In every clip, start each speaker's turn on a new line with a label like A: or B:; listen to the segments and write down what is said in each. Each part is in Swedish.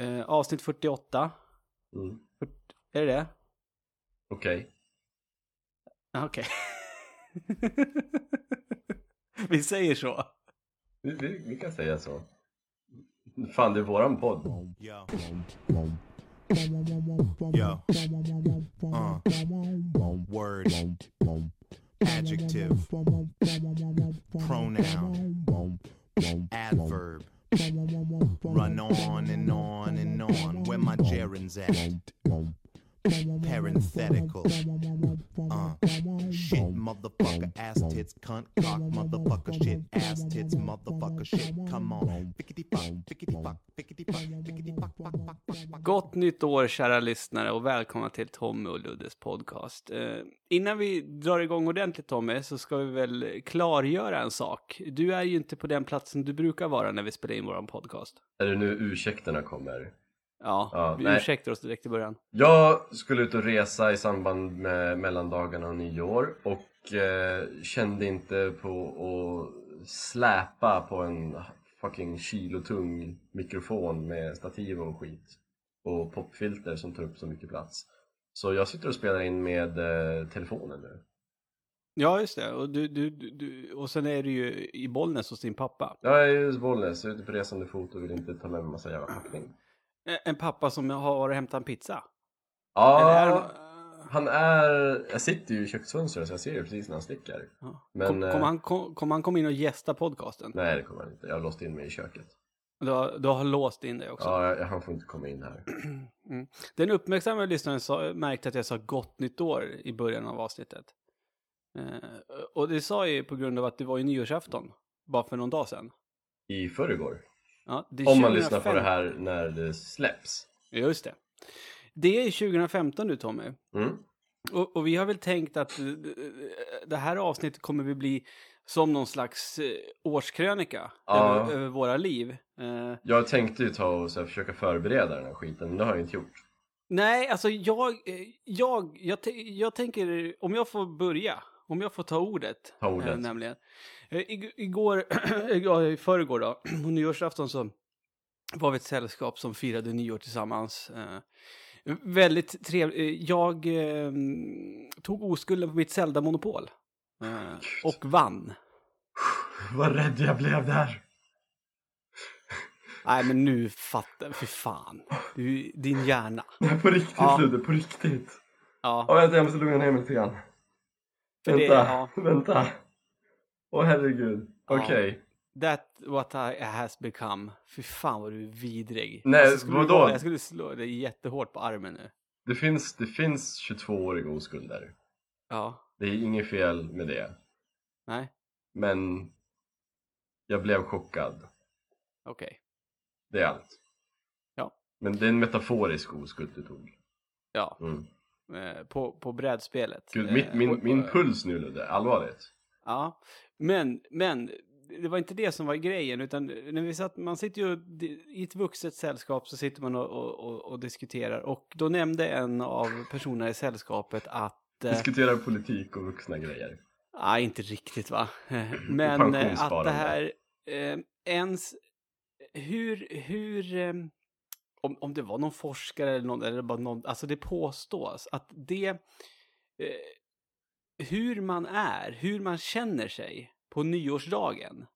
A: Eh, avsnitt 48.
B: Mm.
A: Är det det?
B: Okej.
A: Ja, Okej. Vi säger så.
B: Vi, vi, vi kan säga så. Fan, det är våran podd.
C: Yo. Yo. Uh. Word. Adjective. Pronoun. Adverb. Run on and on and on. Where my gerunds at? Parenthetical. Uh. Shit, motherfucker, ass tits, cunt, cock, motherfucker, shit, ass tits, motherfucker, shit. Come on. Fickety fuck, fickety fuck, fickety fuck, fickety fuck, fuck, fuck, fuck, fuck.
A: Gott nytt år kära lyssnare och välkomna till Tommy och Luddes podcast. Eh, innan vi drar igång ordentligt Tommy så ska vi väl klargöra en sak. Du är ju inte på den platsen du brukar vara när vi spelar in våran podcast.
B: Är det nu ursäkterna kommer?
A: Ja,
B: Ja,
A: vi
B: nej.
A: ursäktar oss direkt i början.
B: Jag skulle ut och resa i samband med mellandagarna och nyår och eh, kände inte på att släpa på en fucking kilotung mikrofon med stativ och skit och popfilter som tar upp så mycket plats. Så jag sitter och spelar in med eh, telefonen nu.
A: Ja, just det. Och, du, du, du, och sen är du ju i Bollnäs hos din pappa.
B: Jag är i Bollnäs, jag är ute på resande fot och vill inte ta med mig massa jävla packning.
A: Eh, En pappa som har hämtat en pizza.
B: Ja,
A: är
B: han är... Jag sitter ju i köksfönstret så jag ser ju precis när han sticker.
A: Ja.
B: Men,
A: kom,
B: eh,
A: kom, han, kom, kom han komma in och gästa podcasten?
B: Nej, det kommer han inte. Jag har låst in mig i köket.
A: Du, har, du har låst in dig också?
B: Ja, jag, han får inte komma in här.
A: Mm. Den uppmärksamma lyssnaren sa, märkte att jag sa gott nytt år i början av avsnittet. Eh, och det sa jag ju på grund av att det var ju nyårsafton. Bara för någon dag sedan.
B: I förrgår.
A: Ja,
B: Om man
A: 2005
B: lyssnar på det här när det släpps.
A: Just det. Det är 2015 nu Tommy.
B: Mm.
A: Och, och vi har väl tänkt att eh, det här avsnittet kommer vi bli som någon slags eh, årskrönika
B: Ja.
A: över, över våra liv. Eh,
B: Jag tänkte ju ta och så här, försöka förbereda den här skiten, men det har jag inte gjort.
A: nej, alltså jag, eh, jag, jag, jag tänker, om jag får börja, om jag får ta ordet.
B: Ta ordet.
A: Eh, nämligen. Eh, ig- igår, ja, i förrgår då, på nyårsafton så var vi ett sällskap som firade nyår tillsammans. Eh, väldigt trevligt. Jag eh, tog oskulden på mitt Zelda-monopol. Eh, och vann.
B: Vad rädd jag blev där!
A: Nej, men nu fattar Fy fan. Du, din hjärna.
B: Nej, på riktigt
A: Ja.
B: Ludde, på riktigt.
A: Ja,
B: Ja, vänta, jag måste lugna ner mig lite grann.
A: för det,
B: Vänta,
A: ja,
B: vänta. Åh herregud.
A: Ja.
B: Okej.
A: that what I has become. Fy fan vad du är vidrig.
B: Nej,
A: Alltså,
B: vadå?
A: Jag skulle slå dig jättehårt på armen nu.
B: Det finns, det finns 22-åriga oskulder.
A: Ja,
B: Det är inget fel med det.
A: nej,
B: Men jag blev chockad.
A: okej.
B: Det är allt.
A: Ja.
B: Men det är en metaforisk oskuld du tog.
A: Ja,
B: Mm.
A: eh, på, på brädspelet.
B: Gud,
A: Eh,
B: mitt, min,
A: och-
B: min puls nu Ludde, allvarligt.
A: Ja, men, men det var inte det som var grejen, utan när vi satt, man sitter ju i ett vuxet sällskap så sitter man och, och, och, diskuterar och då nämnde en av personerna i sällskapet att eh,
B: Diskuterar politik och vuxna grejer.
A: Nej, inte riktigt va. Men eh, att det här eh, ens hur, hur eh, om, om det var någon forskare eller någon, eller bara någon, alltså det påstås att det eh, hur man är, hur man känner sig på nyårsdagen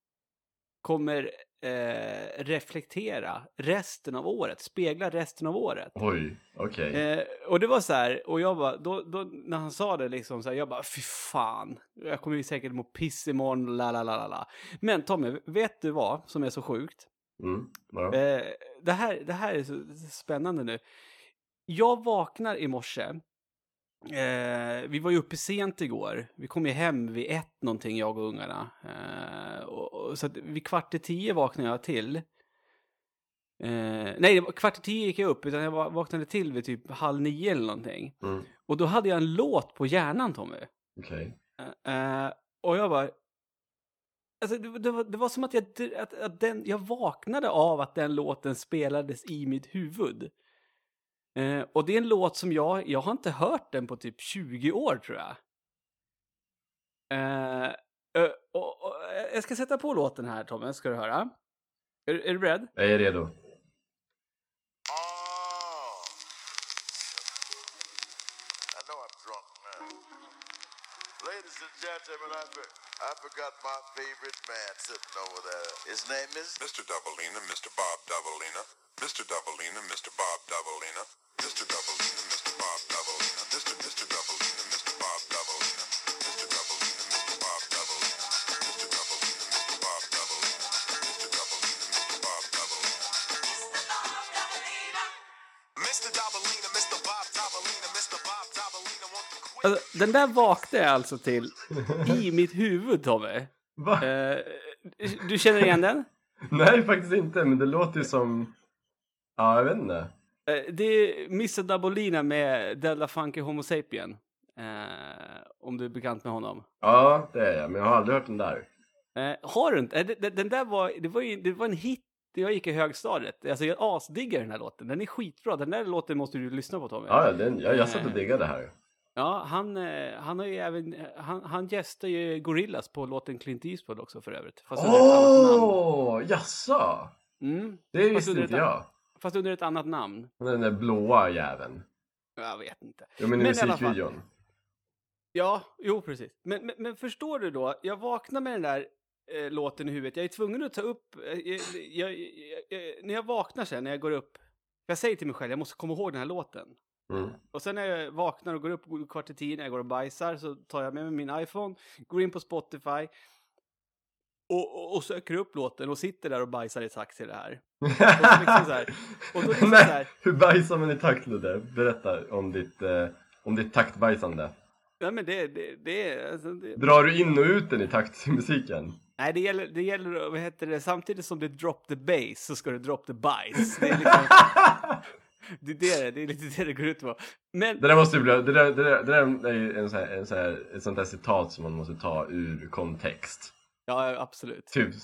A: kommer eh, reflektera resten av året, spegla resten av året.
B: Oj, okej.
A: Eh, och det var så här, och jag bara, då, då, när han sa det liksom så här, jag bara, fy fan, jag kommer ju säkert må piss imorgon, la la la la. Men Tommy, vet du vad som är så sjukt?
B: Mm, vadå?
A: Eh, det, här, det här är så spännande nu. Jag vaknar i morse, eh, vi var ju uppe sent igår, vi kom ju hem vid ett någonting, jag och ungarna. Eh, och, och, så att vid kvart i tio vaknade jag till. Eh, nej, kvart i tio gick jag upp, utan jag va- vaknade till vid typ halv nio eller någonting.
B: Mm,
A: Och då hade jag en låt på hjärnan, Tommy.
B: okej.
A: Eh, och jag bara... Alltså, det, det, var, det var som att, jag, att, att den, jag vaknade av att den låten spelades i mitt huvud. Eh, och det är en låt som jag, jag har inte hört den på typ 20 år tror jag. Eh, och, och, eh, jag ska sätta på låten här Tommy, ska du höra. Är, är du beredd?
B: Jag är redo.
D: Favorite man sitting over there. His name is
E: Mr. Doubleina, Mr. Bob Doubleina, Mr. Doubleina, Mr. Bob Doubleina, Mr. Doubleina, Mr. Bob Doubleina, Mr. Mr. Doubleina, Mr. Bob Doubleina, Mr. Doubleina, Mr. Bob Doubleina, Mr. Doubleina, Mr. Bob Doubleina, Mr. Doubleina, Mr. Bob Doubleina. Mr. Doubleina, Mr. Bob Doubleina, Mr. Bob Doubleina want to quit.
A: Alltså, den där vaknade jag alltså till i mitt huvud, Tommy.
B: Va?
A: Eh, du känner igen den?
B: Nej, faktiskt inte, men det låter ju som... Ja, jag vet inte.
A: Eh, det är Mr. Dabolina med Della Funky Homo Sapien. Eh, om du är bekant med honom.
B: Ja, det är jag, men jag har aldrig hört den där.
A: Har du inte? Det- det- Den där var, det var, ju, det var en hit jag gick i högstadiet. Alltså jag asdiggar den här låten. Den är skitbra. Den där låten måste du lyssna på Tommy.
B: Ja, ja, den, jag, jag satt och diggade här.
A: Ja, han, eh, han har ju även, han, han gästar ju Gorillas på låten Clint Eastwood också för övrigt.
B: Åh, jaså?
A: Mm,
B: Det visste inte jag.
A: fast under ett annat namn.
B: Den där blåa jäveln.
A: Jag vet inte.
B: Ja, men i musikvideon.
A: Ja, jo precis. Men, men, men förstår du då? Jag vaknar med den där eh, låten i huvudet. Jag är tvungen att ta upp... Eh, jag, jag, jag, när jag vaknar sen, när jag går upp. Jag säger till mig själv, jag måste komma ihåg den här låten.
B: Mm.
A: Och sen när jag vaknar och går upp kvart i tio när jag går och bajsar så tar jag med mig min iPhone, går in på Spotify och, och, och söker upp låten och sitter där och bajsar i takt till det här. Och så liksom så här. Och då liksom så
B: Nej,
A: här.
B: hur bajsar man i takt Ludde? Berätta om ditt, eh, om ditt taktbajsande.
A: Ja, men det, det, det, alltså, det,
B: Drar du in och ut den i takt till musiken?
A: Nej, det gäller, det gäller, vad heter det, samtidigt som det drop the bass så ska det drop the bajs. Det är liksom, det är, det, det är lite det det går ut på. Men,
B: Det där måste bli, det där, det där, det där är en sån här, en sån här, ett sånt där citat som man måste ta ur kontext.
A: ja absolut.
B: Typ,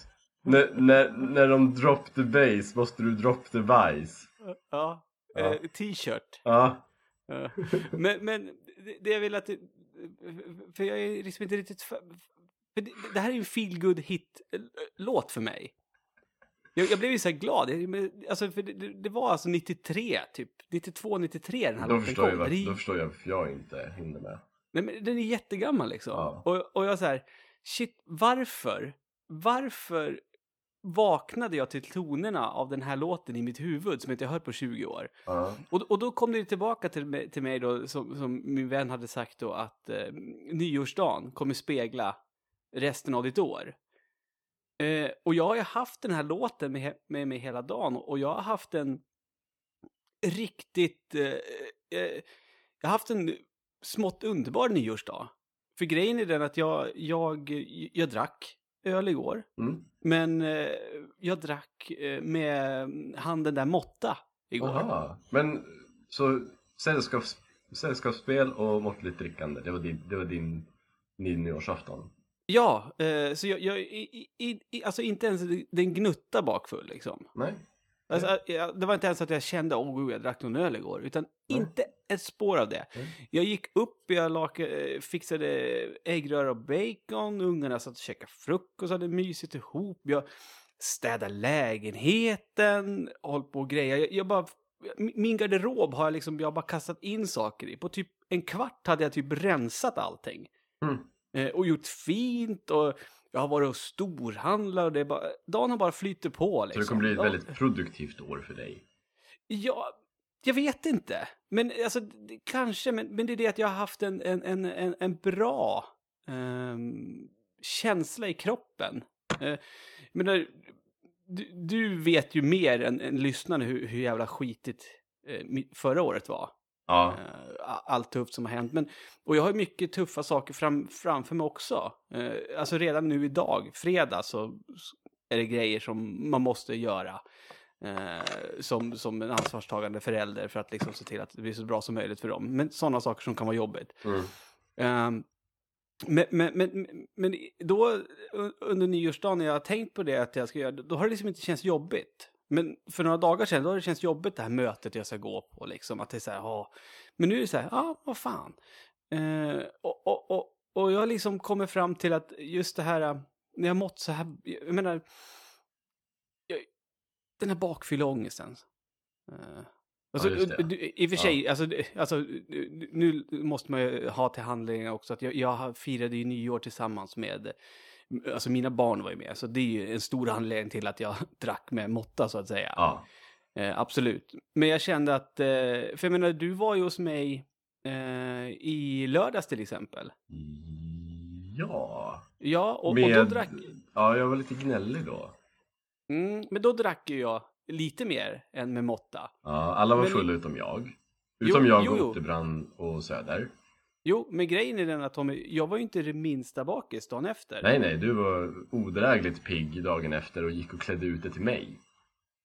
B: när, när, när de drop the bass måste du drop the bajs.
A: Ja,
B: Ja.
A: Eh, t-shirt.
B: Ja,
A: Ja. Men, men det- jag vill att för jag är liksom inte riktigt, för, för det, det här är ju en feel good hit eh, låt för mig. Jag, jag blev ju så här glad, Jag- alltså, för det, det, var alltså 93 typ, 92, 93 den här
B: då
A: låten
B: jag,
A: kom. är-
B: då förstår jag varför jag inte hinner med.
A: Nej, men den är jättegammal liksom.
B: Ja.
A: Och, och jag så här, shit, varför? Varför vaknade jag till tonerna av den här låten i mitt huvud som jag inte hört på 20 år?
B: Ja.
A: Och, och då kom det tillbaka till till mig då, som, som min vän hade sagt då, att eh, nyårsdagen kommer spegla resten av ditt år. Eh, och jag har ju haft den här låten med, med mig hela dagen och jag har haft en riktigt... Eh, eh, jag har haft en smått underbar nyårsdag. För grejen är den att jag, jag, jag drack öl igår.
B: Mm.
A: Men eh, jag drack eh, med handen där måtta igår.
B: Aha. Men så sällskaps, sällskapsspel och måttligt drickande, det var din, det var din, din nyårsafton?
A: Ja, eh, så jag, jag i, i, i, alltså inte ens den gnutta bakfull liksom.
B: Nej?
A: Alltså, jag, det var inte ens att jag kände, åh gud, jag drack någon öl igår. Utan
B: Nej.
A: inte ett spår av det.
B: Nej.
A: Jag gick upp, jag lak, eh, fixade äggröra och bacon, ungarna satt och käkade frukost, hade mysigt ihop. Jag städade lägenheten, håll på och grejer. Jag, jag bara, min garderob har jag liksom, jag bara kastat in saker i. På typ en kvart hade jag typ rensat allting.
B: Mm.
A: Eh, och gjort fint och jag har varit och storhandlat och det är bara, dagen har bara flyttit på
B: Så
A: liksom.
B: det kommer bli ett väldigt produktivt år för dig?
A: Ja, jag vet inte. Men alltså, kanske, men, men det är det att jag har haft en, en, en, en, en bra ehm, känsla i kroppen. Uh, jag menar, du, du vet ju mer än, än lyssnarna hur, hur jävla skitigt mi- förra året var.
B: Ja.
A: Eh, allt tufft som har hänt. Men, och jag har mycket tuffa saker fram, framför mig också. Eh, alltså redan nu idag, fredag, så är det grejer som man måste göra. Eh, som, som en ansvarstagande förälder för att liksom se till att det blir så bra som möjligt för dem. Men sådana saker som kan vara jobbigt.
B: Mm.
A: Ehm, men, men, men, men då under nyårsdagen när jag har tänkt på det att jag ska göra, då har det liksom inte känts jobbigt. Men för några dagar sedan då har det känts jobbigt det här mötet jag ska gå på liksom. Att det är så här, ja. Men nu är det så här, ja vad fan. Eh, och, och, och, och jag liksom kommer fram till att just det här, äh, när jag mått så här, jag menar, jag, den här bakfylleångesten. Eh, Alltså,
B: Ja,
A: du, I och för sig, alltså, alltså, nu måste man ju ha till handlingar också att jag, jag firade ju nyår tillsammans med, alltså mina barn var ju med, så det är ju en stor anledning till att jag drack med måtta så att säga.
B: Ja.
A: Eh, absolut. Men jag kände att, eh, för jag menar, du var ju hos mig eh, i lördags till exempel.
B: Ja.
A: Ja, och, och
B: Med...
A: då drack,
B: Ja, jag var lite gnällig då.
A: mm, men då drack ju jag lite mer än med måtta.
B: Ja, alla var
A: Men-
B: fulla utom jag. Utom
A: Jo,
B: jag,
A: jo.
B: Otterbrand och Söder.
A: Jo, men grejen är den att Tommy, jag var ju inte det minsta bakis dagen efter.
B: Nej, nej, du var odrägligt pigg dagen efter och gick och klädde ut dig till mig.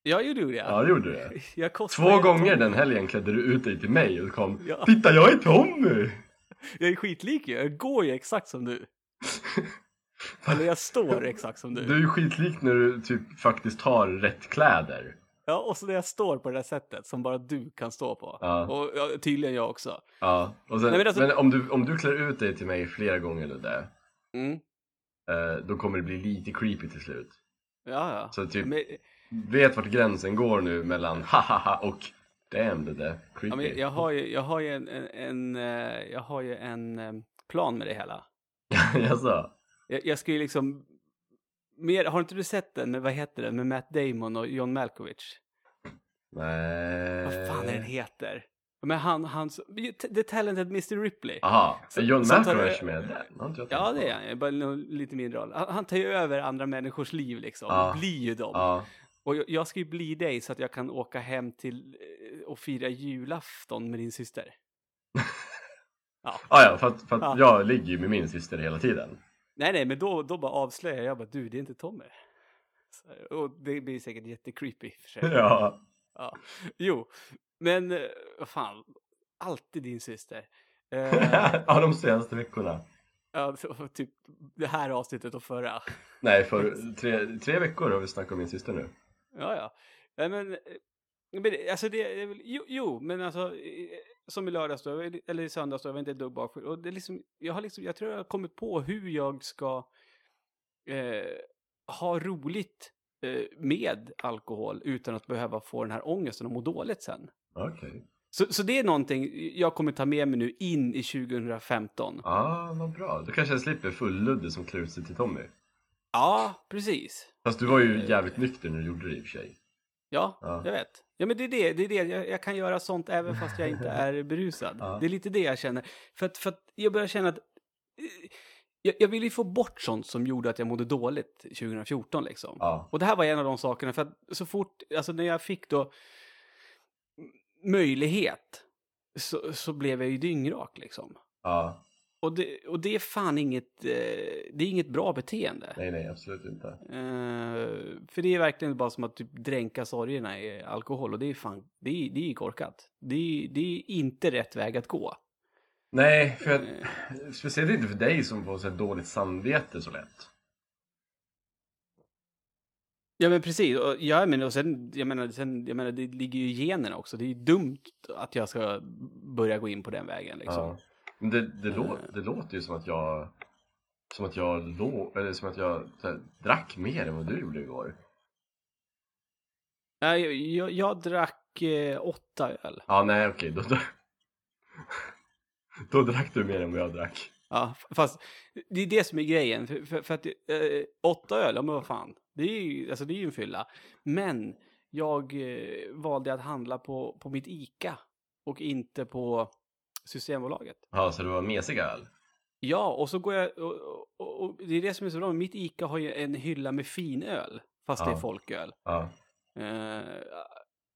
A: Ja, det gjorde jag.
B: Ja, det gjorde du.
A: Jag
B: Två gånger
A: Tommy.
B: den helgen klädde du ut dig till mig och kom
A: Ja.
B: Titta, jag är Tommy!
A: Jag är skitlik ju. Jag går ju exakt som du. Eller jag står exakt som du.
B: Du är ju skitlik när du typ faktiskt har rätt kläder.
A: Ja, och så när jag står på det där sättet som bara du kan stå på.
B: Ja.
A: Och ja, tydligen jag också.
B: Ja, och sen,
A: Nej, men
B: men,
A: alltså-
B: om, du, om du klär ut dig till mig flera gånger Ludde,
A: Mm.
B: eh, då kommer det bli lite creepy till slut.
A: Ja, ja.
B: Så typ,
A: Men,
B: vet vart gränsen går nu mellan hahaha och damn Ludde, creepy.
A: ja, men jag har ju, jag har ju en, en, en, eh, jag har ju en eh, plan med det hela.
B: Jaså?
A: Jag, jag ska ju liksom... Mer, har inte du sett den med, vad heter den, med Matt Damon och John Malkovich?
B: Nej.
A: Vad fan är den heter? Men han, han, The Talented Mr. Ripley.
B: Aha, är John Malkovich med den?
A: Ja, det är han. Bara lite mindre roll. Han, han tar ju över andra människors liv liksom.
B: Ja.
A: Blir ju dem.
B: Ja,
A: Och jag, jag ska ju bli dig så att jag kan åka hem till eh, och fira julafton med din syster. Ja.
B: ah, ja, för att, för att
A: Ja.
B: jag ligger ju med min syster hela tiden.
A: Nej, nej, men då, då bara avslöjar jag. Bara, du, det är inte Tommy. Så, och det blir säkert jättecreepy för sig.
B: Ja.
A: Ja. Jo, men eh, vad fan. Alltid din syster. Eh,
B: ja, de senaste veckorna.
A: ja, typ det här avsnittet och förra.
B: Nej, för tre, tre veckor har vi snackat om min syster nu.
A: Ja, ja. Men, eh, men alltså det jo, jo, men alltså som i lördags då, eller- i söndags då, jag var inte ett dugg. Och det är liksom, jag har liksom, jag tror jag har kommit på hur jag ska eh, ha roligt eh, med alkohol utan att behöva få den här ångesten och må dåligt sen.
B: Okej.
A: Så, så det är någonting jag kommer ta med mig nu in i 2015.
B: Ja, ah, vad bra. Då kanske jag slipper fulludde som klär ut sig till Tommy.
A: Ja, precis.
B: Fast du var ju jävligt nykter när du gjorde det i och för sig.
A: Ja,
B: Ja.
A: jag vet. Ja, men det är det. det, är det. Jag, jag kan göra sånt även fast jag inte är berusad.
B: Ja.
A: Det är lite det jag känner. För att, för att jag börjar känna att... eh, Jag, jag vill ju få bort sånt som gjorde att jag mådde dåligt 2014 liksom.
B: Ja.
A: Och det här var en av de sakerna, för att så fort, alltså när jag fick då möjlighet så, så blev jag ju dyngrak liksom.
B: Ja.
A: Och det, och det är fan inget, eh, det är inget bra beteende.
B: Nej, nej, absolut inte.
A: Eh, för det är verkligen bara som att typ dränka sorgerna i alkohol och det är fan, det är, det är korkat. Det är, det är inte rätt väg att gå.
B: Nej, för jag,
A: Eh.
B: speciellt inte för dig som får så dåligt samvete så lätt.
A: Ja men precis, och, ja, men, och sen, jag, menar, sen, jag menar det ligger ju i generna också. Det är ju dumt att jag ska börja gå in på den vägen liksom.
B: Ja. Det, det, lå, det låter ju som att jag som att jag lå, eller som att jag här, drack mer än vad du gjorde igår.
A: Nej, jag, jag, jag drack eh, åtta öl.
B: Ja, nej okej, då, då, då drack du mer än vad jag drack.
A: Ja, fast det är det som är grejen. För, för, för att eh, åtta öl, ja men vad fan. Det är ju alltså, det är ju en fylla. Men jag eh, valde att handla på, på mitt ICA och inte på Systembolaget.
B: Ja, så det var mesig öl?
A: Ja, och så går jag... Och, och, och det är det som är så bra. Mitt ICA har ju en hylla med finöl. Fast det är
B: Ja.
A: folköl.
B: Ja.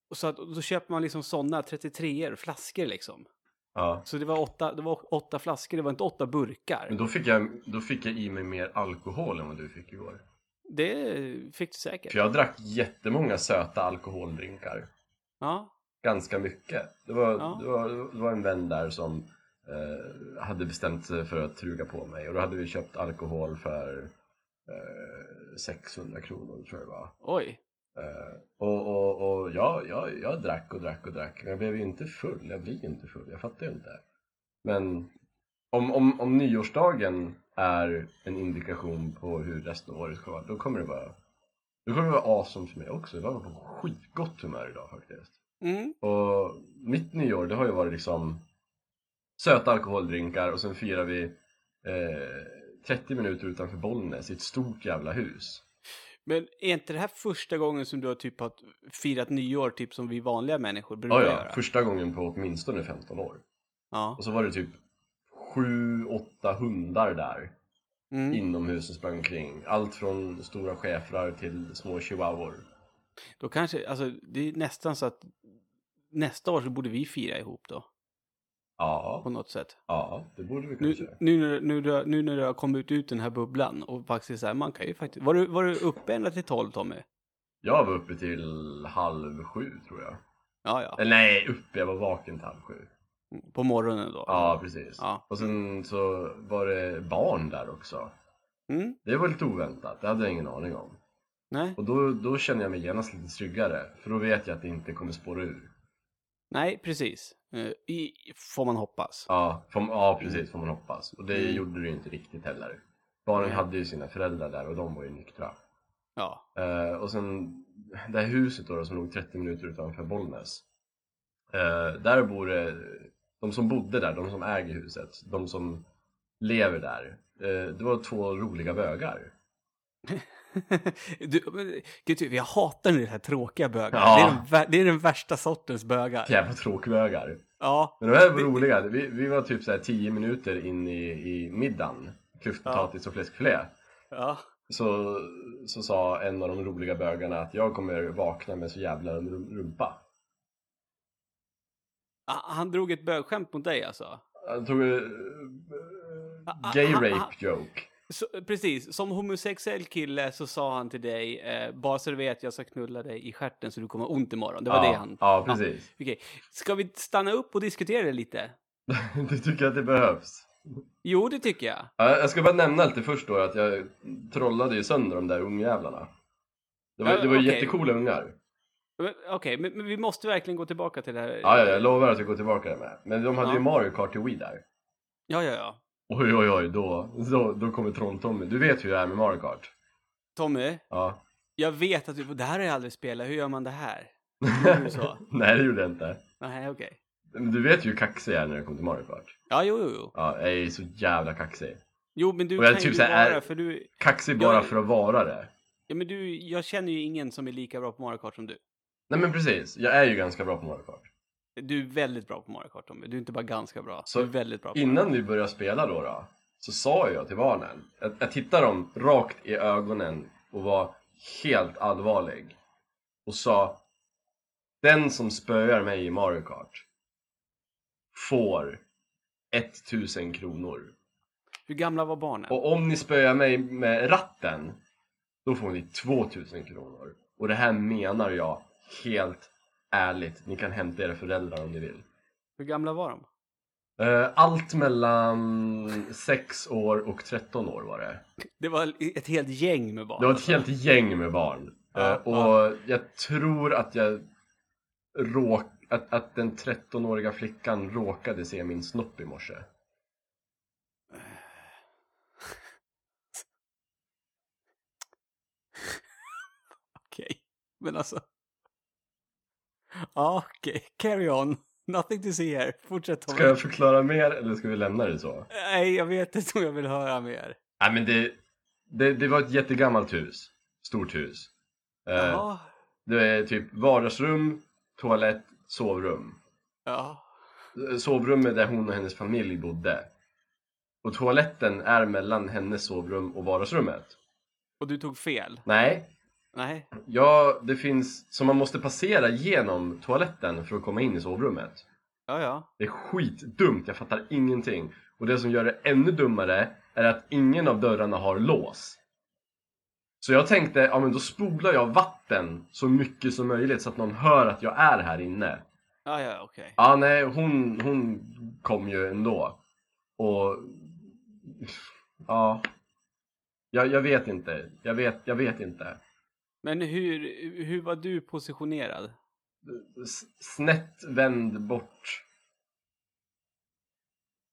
A: Och så att, då köper man liksom sådana 33 flaskor liksom.
B: ja.
A: Så det var, åtta, det var åtta flaskor, det var inte åtta burkar.
B: Men då fick, jag, då fick jag i mig mer alkohol än vad du fick igår.
A: Det fick du säkert.
B: För jag drack jättemånga söta alkoholdrinkar.
A: Ja,
B: Ganska mycket. Det var,
A: Ja.
B: det var, det var en vän där som eh, hade bestämt sig för att truga på mig. Och då hade vi köpt alkohol för eh, 600 kronor tror jag det var.
A: oj.
B: Eh, och och, och ja, ja, jag drack och drack och drack. Men jag blev ju inte full. Jag blir ju inte full. Jag fattar ju inte. Men om, om, om nyårsdagen är en indikation på hur resten av året ska vara. Då kommer det vara, då kommer det vara awesome för mig också. Jag var på skitgott humör idag faktiskt.
A: Mm.
B: Och mitt nyår, det har ju varit liksom söta alkoholdrinkar och sen firar vi eh, 30 minuter utanför Bollnäs i ett stort jävla hus.
A: Men är inte det här första gången som du har typ har firat nyår, typ som vi vanliga människor brukar
B: Ja, ja,
A: göra?
B: första gången på åtminstone 15 år.
A: Ja.
B: Och så var det typ 7-8 hundar där
A: Mm.
B: inomhus som sprang omkring. Allt från stora schäfrar till små chihuahuor.
A: Då kanske, alltså det är nästan så att nästa år så borde vi fira ihop då, på
B: Ja,
A: något sätt.
B: ja, det borde vi kanske.
A: Nu, nu, nu, när- nu när du har kommit ut den här bubblan och faktiskt så här, man kan ju faktiskt... Var du, var du uppe ända till 12 Tommy?
B: Jag var uppe till halv sju tror jag.
A: Ja, ja.
B: Eller nej, uppe. Jag var vaken till halv sju.
A: På morgonen då?
B: Ja, precis.
A: Ja.
B: Och sen så var det barn där också.
A: Mm?
B: Det var lite oväntat, det hade jag ingen aning om.
A: Nej?
B: Och då, då känner jag mig genast lite tryggare, för då vet jag att det inte kommer spåra ur.
A: Nej, precis. Eh, I, får man hoppas.
B: Ja, får, ja precis, får man hoppas. Och det
A: Mm.
B: gjorde det ju inte riktigt heller. Barnen
A: Nej.
B: hade ju sina föräldrar där och de var ju nyktra.
A: Ja.
B: Eh, och sen det här huset då, som låg 30 minuter utanför Bollnäs. Eh, där bor det, de som bodde där, de som äger huset, de som lever där. Eh, det var två roliga bögar.
A: Du, men, gud, jag hatar när det här tråkiga bögar.
B: Ja.
A: Det, är de, det är den värsta sortens bögar.
B: Jävla tråkbögar.
A: Ja.
B: Men de här var roliga. Vi, vi var typ så här 10 minuter in i, i middagen. Klyftpotatis och fläskfilé.
A: Ja.
B: Så, så sa en av de roliga bögarna att jag kommer vakna med så jävla rum- rumpa.
A: Ah, Han drog ett bögskämt mot dig alltså?
B: Han tog uh, gay
A: ah, ah.
B: rape joke.
A: Så, precis, som homosexuell kille så sa han till dig, eh, bara så du vet jag ska knulla dig i stjärten så du kommer ont imorgon. Det var
B: ja,
A: det han...
B: Ja, precis.
A: Okej, ska vi stanna upp och diskutera det lite?
B: du tycker att det behövs?
A: Jo, det tycker jag.
B: Ja, jag ska bara nämna lite först då att jag trollade ju sönder de där ungjävlarna. Det var,
A: Ja,
B: det var
A: okej.
B: jättecoola ungar.
A: Okej, men, men vi måste verkligen gå tillbaka till det här.
B: Ja, ja, jag lovar att jag går tillbaka med. Men de hade
A: Ja.
B: ju Mario Kart till Wii där.
A: ja, ja, ja.
B: Oj, oj, oj, då, då, då kommer Troll-Tommy. Du vet hur jag är med Mario Kart.
A: Tommy,
B: Ja.
A: jag vet att du... Det här har jag aldrig spelat. Hur gör man det här? Så?
B: Nej, det gjorde jag inte.
A: Nej, okej.
B: Men du vet ju hur kaxig jag är när det kommer till Mario Kart.
A: Ja, jo, jo, jo.
B: Ja, jag är så jävla kaxig.
A: Jo, men du
B: Och jag
A: kan
B: typ
A: ju
B: så här
A: vara,
B: är-
A: för du...
B: Kaxig bara
A: Jag-
B: för att vara det.
A: Ja, men du, jag känner ju ingen som är lika bra på Mario Kart som du.
B: Nej men precis, jag är ju ganska bra på Mario Kart.
A: Du är väldigt bra på Mario Kart, Tommy. Du är inte bara ganska bra.
B: Så
A: du är väldigt bra på
B: Innan vi började spela då, då så sa jag till barnen, jag, jag tittade dem rakt i ögonen och var helt allvarlig och sa Den som spöar mig i Mario Kart får 1000 kronor.
A: Hur gamla var barnen?
B: Och om ni spöar mig med ratten, då får ni 2000 kronor. Och det här menar jag helt ärligt. Ni kan hämta era föräldrar om ni vill.
A: Hur gamla var de?
B: Eh, Allt mellan 6 år och 13 år var det.
A: Det var ett helt gäng med barn.
B: Det var ett
A: alltså.
B: helt gäng med barn.
A: Ja,
B: Eh, och jag tror att jag råk, att, att den 13-åriga flickan råkade se min snopp i morse.
A: Okej, men alltså. Ja, okej. Carry on. Nothing to see here. Fortsätt Tommy.
B: Ska jag förklara mer eller ska vi lämna det så?
A: Nej, jag vet inte om jag vill höra mer.
B: Nej men det, det, det var ett jättegammalt hus. Stort hus. Eh,
A: Jaha.
B: Det är typ vardagsrum, toalett, sovrum.
A: Ja.
B: Sovrummet där hon och hennes familj bodde. Och toaletten är mellan hennes sovrum och vardagsrummet.
A: Och du tog fel?
B: Nej,
A: Nej.
B: ja det finns... Så man måste passera genom toaletten för att komma in i sovrummet.
A: Ja, ja.
B: Det är skitdumt, jag fattar ingenting. Och det som gör det ännu dummare är att ingen av dörrarna har lås. Så jag tänkte, ja men då spolar jag vatten så mycket som möjligt så att någon hör att jag är här inne.
A: Ja, ja, okej.
B: Ja, nej, hon, hon kom ju ändå. Och... Ja. Jag, jag vet inte. Jag vet, jag vet inte.
A: Men hur, hur var du positionerad?
B: Snett vänd bort.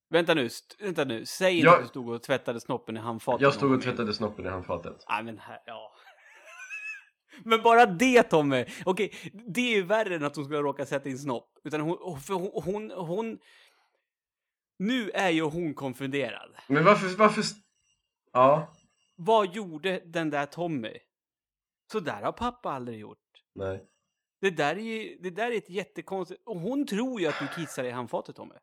A: Vänta nu, vänta nu. Säg
B: Jag-
A: att du stod och tvättade snoppen i handfatet.
B: Jag stod och tvättade snoppen i handfatet.
A: Nej, men här, ja. Men bara det Tommy! Okej, det är ju värre än att hon skulle råka sätta in snopp. Utan hon, för hon, hon, hon... Nu är ju hon konfunderad.
B: Men varför, varför... Ja,
A: Vad gjorde den där Tommy? Så där har pappa aldrig gjort.
B: nej.
A: Det där är ju, det där är ett jättekonstigt... Och hon tror ju att du kissar i handfatet Tommy.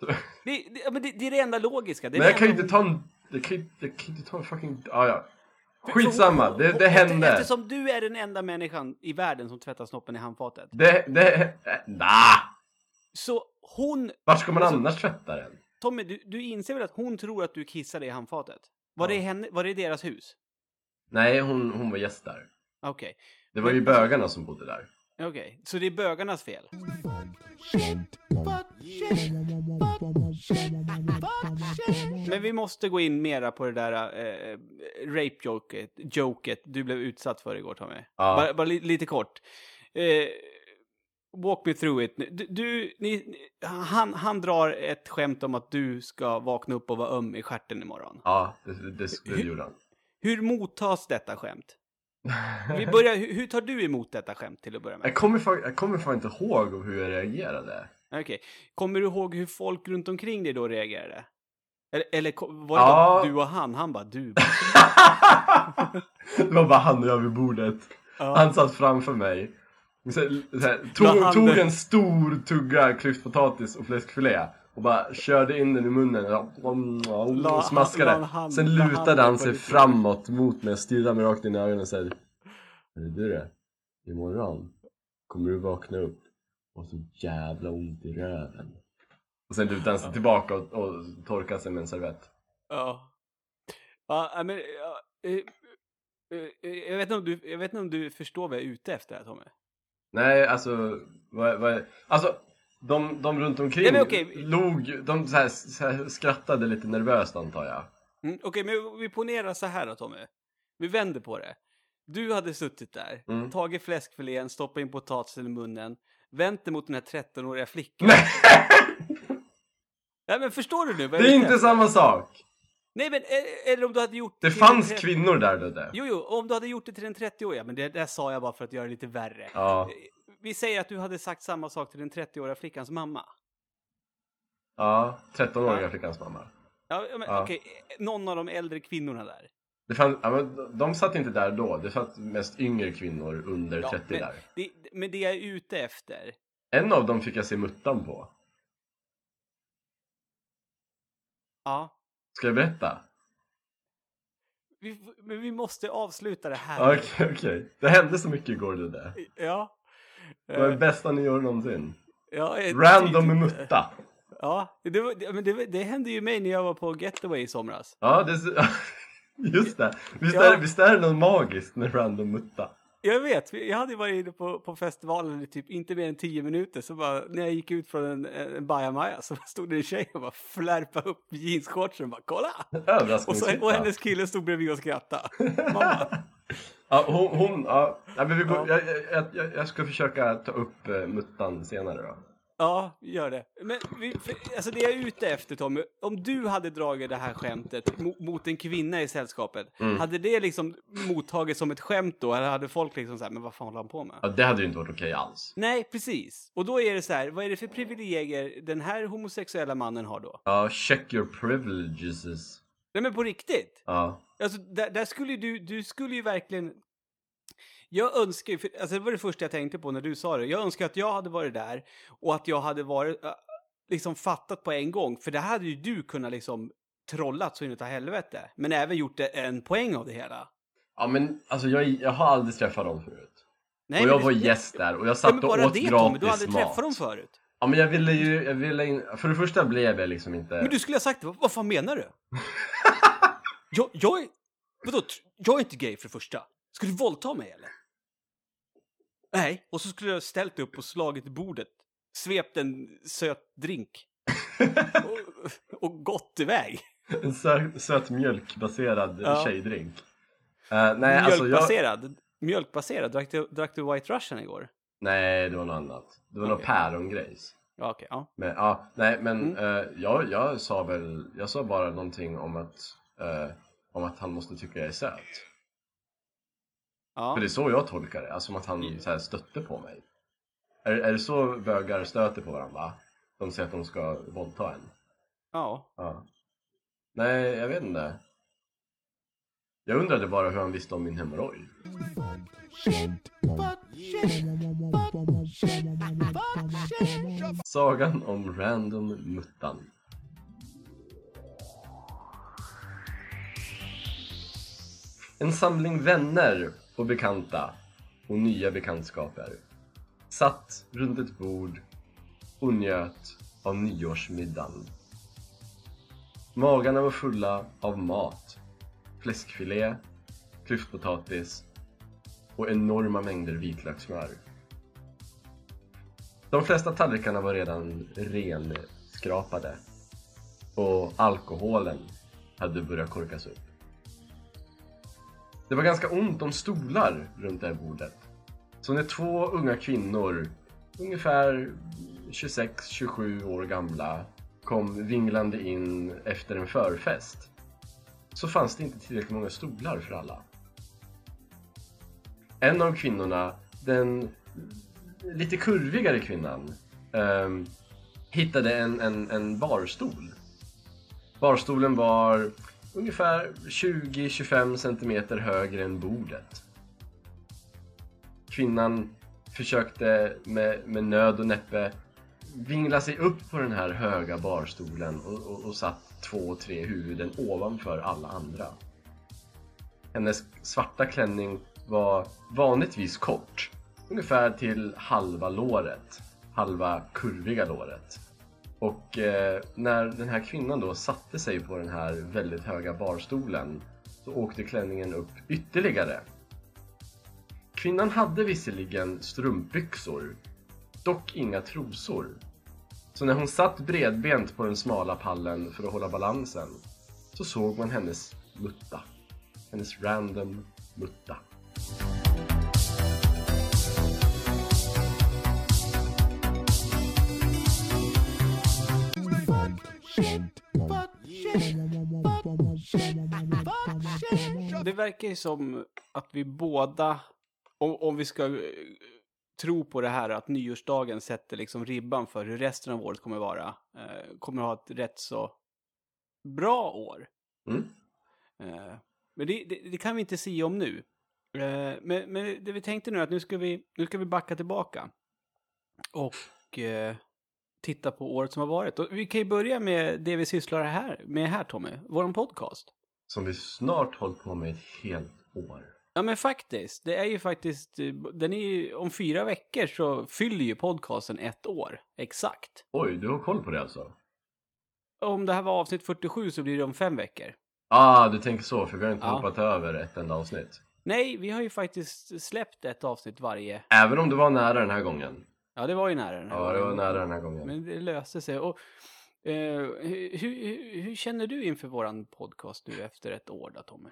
A: Det, det, men det, det är det enda logiska. Det
B: Men jag
A: det
B: kan ju inte ta en... Jag kan, jag kan inte ta en fucking... Ja, ja. Skitsamma, det, det hände.
A: Eftersom du är den enda människan i världen som tvättar snoppen i handfatet.
B: Det, det... äh, Nah!
A: Så hon...
B: Vart ska man
A: Alltså-
B: annars tvätta den?
A: Tommy, du, du inser väl att hon tror att du kissade i handfatet? Var, det,
B: Ja.
A: henne, var det deras hus?
B: Nej, hon, hon var gäst där.
A: Okej.
B: Det var ju bögarna som bodde där.
A: Okej, så det är bögarnas fel? Men vi måste gå in mera på det där eh, rape-joket joket du blev utsatt för igår, Tommy.
B: Ja.
A: Bara, bara li, lite kort. Eh, walk me through it. Du, du ni, han, han drar ett skämt om att du ska vakna upp och vara öm i stjärten imorgon.
B: Ja, det, det, det, gjorde han.
A: Hur mottas detta skämt? Vi börjar, hur, tar du emot detta skämt till att börja med?
B: Jag kommer, fan, jag kommer fan inte ihåg hur jag reagerade.
A: Okej. Kommer du ihåg hur folk runt omkring dig då reagerade? Eller, eller var det
B: Ja.
A: du och han? Han bara du. bara,
B: det var bara han och jag vid bordet.
A: Ja.
B: Han satt framför mig. Så, så här,
A: La
B: tog, en stor tugga klyftpotatis och fläskfilé och bara körde in den i munnen och, smaskade. Sen lutade han sig framåt mot mig och stirrade mig rakt in i ögonen och sa Är du det? Imorgon kommer du vakna upp och så jävla ont i röven. Och sen lutade han sig tillbaka och, och torkade sig med en servett.
A: Ja. Ja, men... Eh, eh, jag, vet inte om du, jag vet inte om du förstår vad jag är ute efter här, Tommy.
B: Nej, alltså, vad, vad, alltså de, de runt omkring
A: Nej, men okej.
B: log, de så här, så här skrattade lite nervöst antar jag.
A: Mm, Okej, men vi ponerar så här då, Tommy. Vi vänder på det. Du hade suttit där,
B: Mm.
A: tagit fläskfilén, stoppat in potatisen i munnen, vänt dig mot den här 13-åriga flickan.
B: Nej,
A: Nej, men förstår du nu? vad
B: det
A: jag
B: är inte samma sak!
A: Nej, men eh, eller om du hade gjort
B: Det
A: till
B: fanns
A: en tre-
B: kvinnor där ute.
A: Jo, jo, om du hade gjort det till den 30-åriga, men det där sa jag bara för att göra det lite värre.
B: Ja,
A: Vi säger att du hade sagt samma sak till den 30-åriga flickans mamma.
B: ja 13-åriga
A: Ja.
B: flickans mamma.
A: Ja, men
B: Ja.
A: okej, någon av de äldre kvinnorna där.
B: Det fanns, ja, men de satt inte där då, det satt mest yngre kvinnor under
A: Ja,
B: 30
A: men,
B: där.
A: det, men det jag är ute efter.
B: En av dem fick jag se muttan på.
A: Ja.
B: Ska jag berätta?
A: Vi, men vi måste avsluta det här.
B: Okej, okej. Det hände så mycket igår det där.
A: Ja.
B: Det var det
A: Eh,
B: bästa ni gör någonsin.
A: ja, eh,
B: Random med
A: typ-
B: mutta.
A: Ja, det, var, det, men det, det hände ju mig när jag var på Getaway i somras.
B: Ja, det, just det. Visst,
A: Ja.
B: är, det- visst är det något magiskt med random mutta?
A: Jag vet, jag hade varit inne på, på festivalen i typ inte mer än 10 minuter, så bara när jag gick ut från en, en bajamaja så stod det en tjej och bara flärpade upp jeansshortsen och bara kolla! Och, så, och hennes kille stod bredvid och skrattade. Mamma.
B: Ja, hon, hon ja, men vi går,
A: Ja.
B: jag, jag, jag, jag ska försöka ta upp uh, muttan senare då.
A: Ja, gör det. Men vi, för, alltså det jag är ute efter Tommy, om du hade dragit det här skämtet mo, mot en kvinna i sällskapet,
B: Mm.
A: hade det liksom mottagits som ett skämt då? Eller hade folk liksom såhär, men vad fan håller han på med?
B: Ja, det hade ju inte varit okej alls.
A: Nej, precis. Och då är det så här, vad är det för privilegier den här homosexuella mannen har då?
B: Ja, check your privileges.
A: Nej men på riktigt.
B: Ja.
A: Alltså där, där skulle du, du skulle ju verkligen... Jag önskar för- alltså det var det första jag tänkte på när du sa det. Jag önskar att jag hade varit där och att jag hade varit, äh, liksom fattat på en gång. För det hade ju du kunnat liksom trollat så inåt helvete. Men även gjort en poäng av det hela.
B: Ja, men alltså jag, jag har aldrig träffat dem förut.
A: Nej,
B: och jag var gäst där och jag
A: Ja,
B: satt
A: men
B: och
A: bara
B: åt
A: det
B: gratis
A: Tommy, du har aldrig
B: mat.
A: träffat dem förut.
B: Ja, men jag ville ju, jag ville in, för det första blev jag liksom inte...
A: Men du skulle ha sagt vad, vad fan menar du? jag, jag är, vadå, jag är inte gay för det första. Ska du våldta mig eller? Nej, och så skulle jag ställt upp och slagit i bordet, svept en söt drink och, och gått iväg.
B: En sö, söt mjölkbaserad
A: Ja.
B: tjejdrink. Uh, nej, alltså jag...
A: Mjölkbaserad. Mjölkbaserad. Drack du, drack du White Russian igår?
B: Nej, det var något annat. Det var något
A: Okej.
B: pärongrejs.
A: Ja, okej. ja.
B: Men, ja, nej, men
A: Mm.
B: eh, jag, jag sa väl, jag sa bara någonting om att, eh, om att han måste tycka jag är söt.
A: Ja.
B: För det är så jag tolkar det, alltså som att han så här stötte på mig. Är, är det så bögar stöter på varandra? De säger att de ska våldta en?
A: ja.
B: Ja. Nej, jag vet inte. Jag undrade bara hur han visste om min hemorrojd. Sagan om Random Muttan. En samling vänner och bekanta och nya bekantskaper satt runt ett bord och njöt av nyårsmiddagen. Magarna var fulla av mat, fläskfilé, klyftpotatis och enorma mängder vitlökssmör. De flesta tallrikarna var redan renskrapade och alkoholen hade börjat korkas upp. Det var ganska ont om stolar runt det här bordet. Så när två unga kvinnor, ungefär 26-27 år gamla, kom vinglande in efter en förfest så fanns det inte tillräckligt många stolar för alla. En av kvinnorna, den lite kurvigare kvinnan, eh, hittade en, en, en barstol. Barstolen var ungefär 20-25 centimeter högre än bordet. Kvinnan försökte med, med nöd och näppe vingla sig upp på den här höga barstolen och, och, och satt två, tre huvuden ovanför alla andra. Hennes svarta klänning var vanligtvis kort, ungefär till halva låret, halva kurviga låret. Och eh, när den här kvinnan då satte sig på den här väldigt höga barstolen så åkte klänningen upp ytterligare. Kvinnan hade visserligen strumpbyxor, dock inga trosor. Så när hon satt bredbent på den smala pallen för att hålla balansen så såg man hennes mutta. Hennes random mutta.
A: Det verkar ju som att vi båda, om, om vi ska eh, tro på det här att nyårsdagen sätter liksom ribban för hur resten av året kommer vara, eh, kommer ha ett rätt så bra år.
B: Mm.
A: Eh, men det, det, det kan vi inte säga om nu. Eh, men, men det vi tänkte nu är att nu ska vi, nu ska vi backa tillbaka. Och eh, titta på året som har varit. Och vi kan ju börja med det vi sysslar här, med här Tommy, vår podcast.
B: Som vi snart hållit på med ett helt år.
A: Ja men faktiskt, det är ju faktiskt, eh, den är ju, om fyra veckor så fyller ju podcasten ett år, exakt.
B: Oj, du har koll på det alltså?
A: Om det här var avsnitt 47 så blir det om fem veckor.
B: Ah, du tänker så, för vi har inte
A: Ja.
B: hoppat över ett enda avsnitt.
A: Nej, vi har ju faktiskt släppt ett avsnitt varje.
B: Även om det var nära den här gången.
A: Ja, det var ju nära den här
B: Ja, det var
A: gången.
B: nära den här gången.
A: Men det löste sig. Och, eh, hur, hur, hur känner du inför våran podcast nu efter ett år då, Tommy?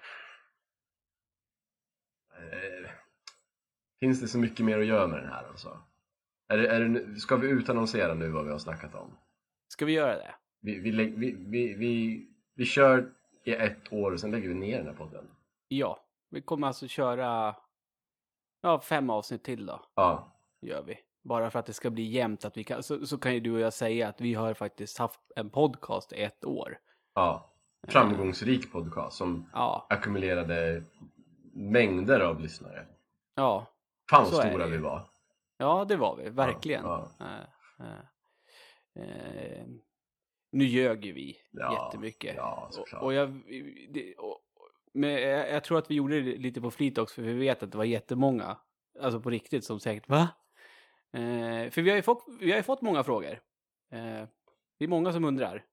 B: Eh, finns det så mycket mer att göra med den här alltså? Är det, är det, ska vi utannonsera nu vad vi har snackat om?
A: Ska vi göra det?
B: Vi, vi, vi, vi, vi, vi kör i ett år och sen lägger vi ner den här podden.
A: Ja, vi kommer alltså köra ja, fem avsnitt till då.
B: Ja,
A: gör vi. Bara för att det ska bli jämnt att vi kan, så, så kan ju du och jag säga att vi har faktiskt haft en podcast i ett år.
B: ja. Framgångsrik podcast som
A: Ja,
B: ackumulerade mängder av lyssnare.
A: ja,
B: Fan vad
A: Så
B: stora vi var.
A: ja det var vi, verkligen.
B: Ja,
A: Eh, eh, eh, nu ljög ju vi
B: Ja,
A: jättemycket.
B: ja,
A: och, och jag, det, och, men jag, jag tror att vi gjorde det lite på flit också, för vi vet att det var jättemånga, alltså på riktigt, som säkert, va? Eh, för vi har ju fått, vi har ju fått många frågor. Eh, det är många som undrar.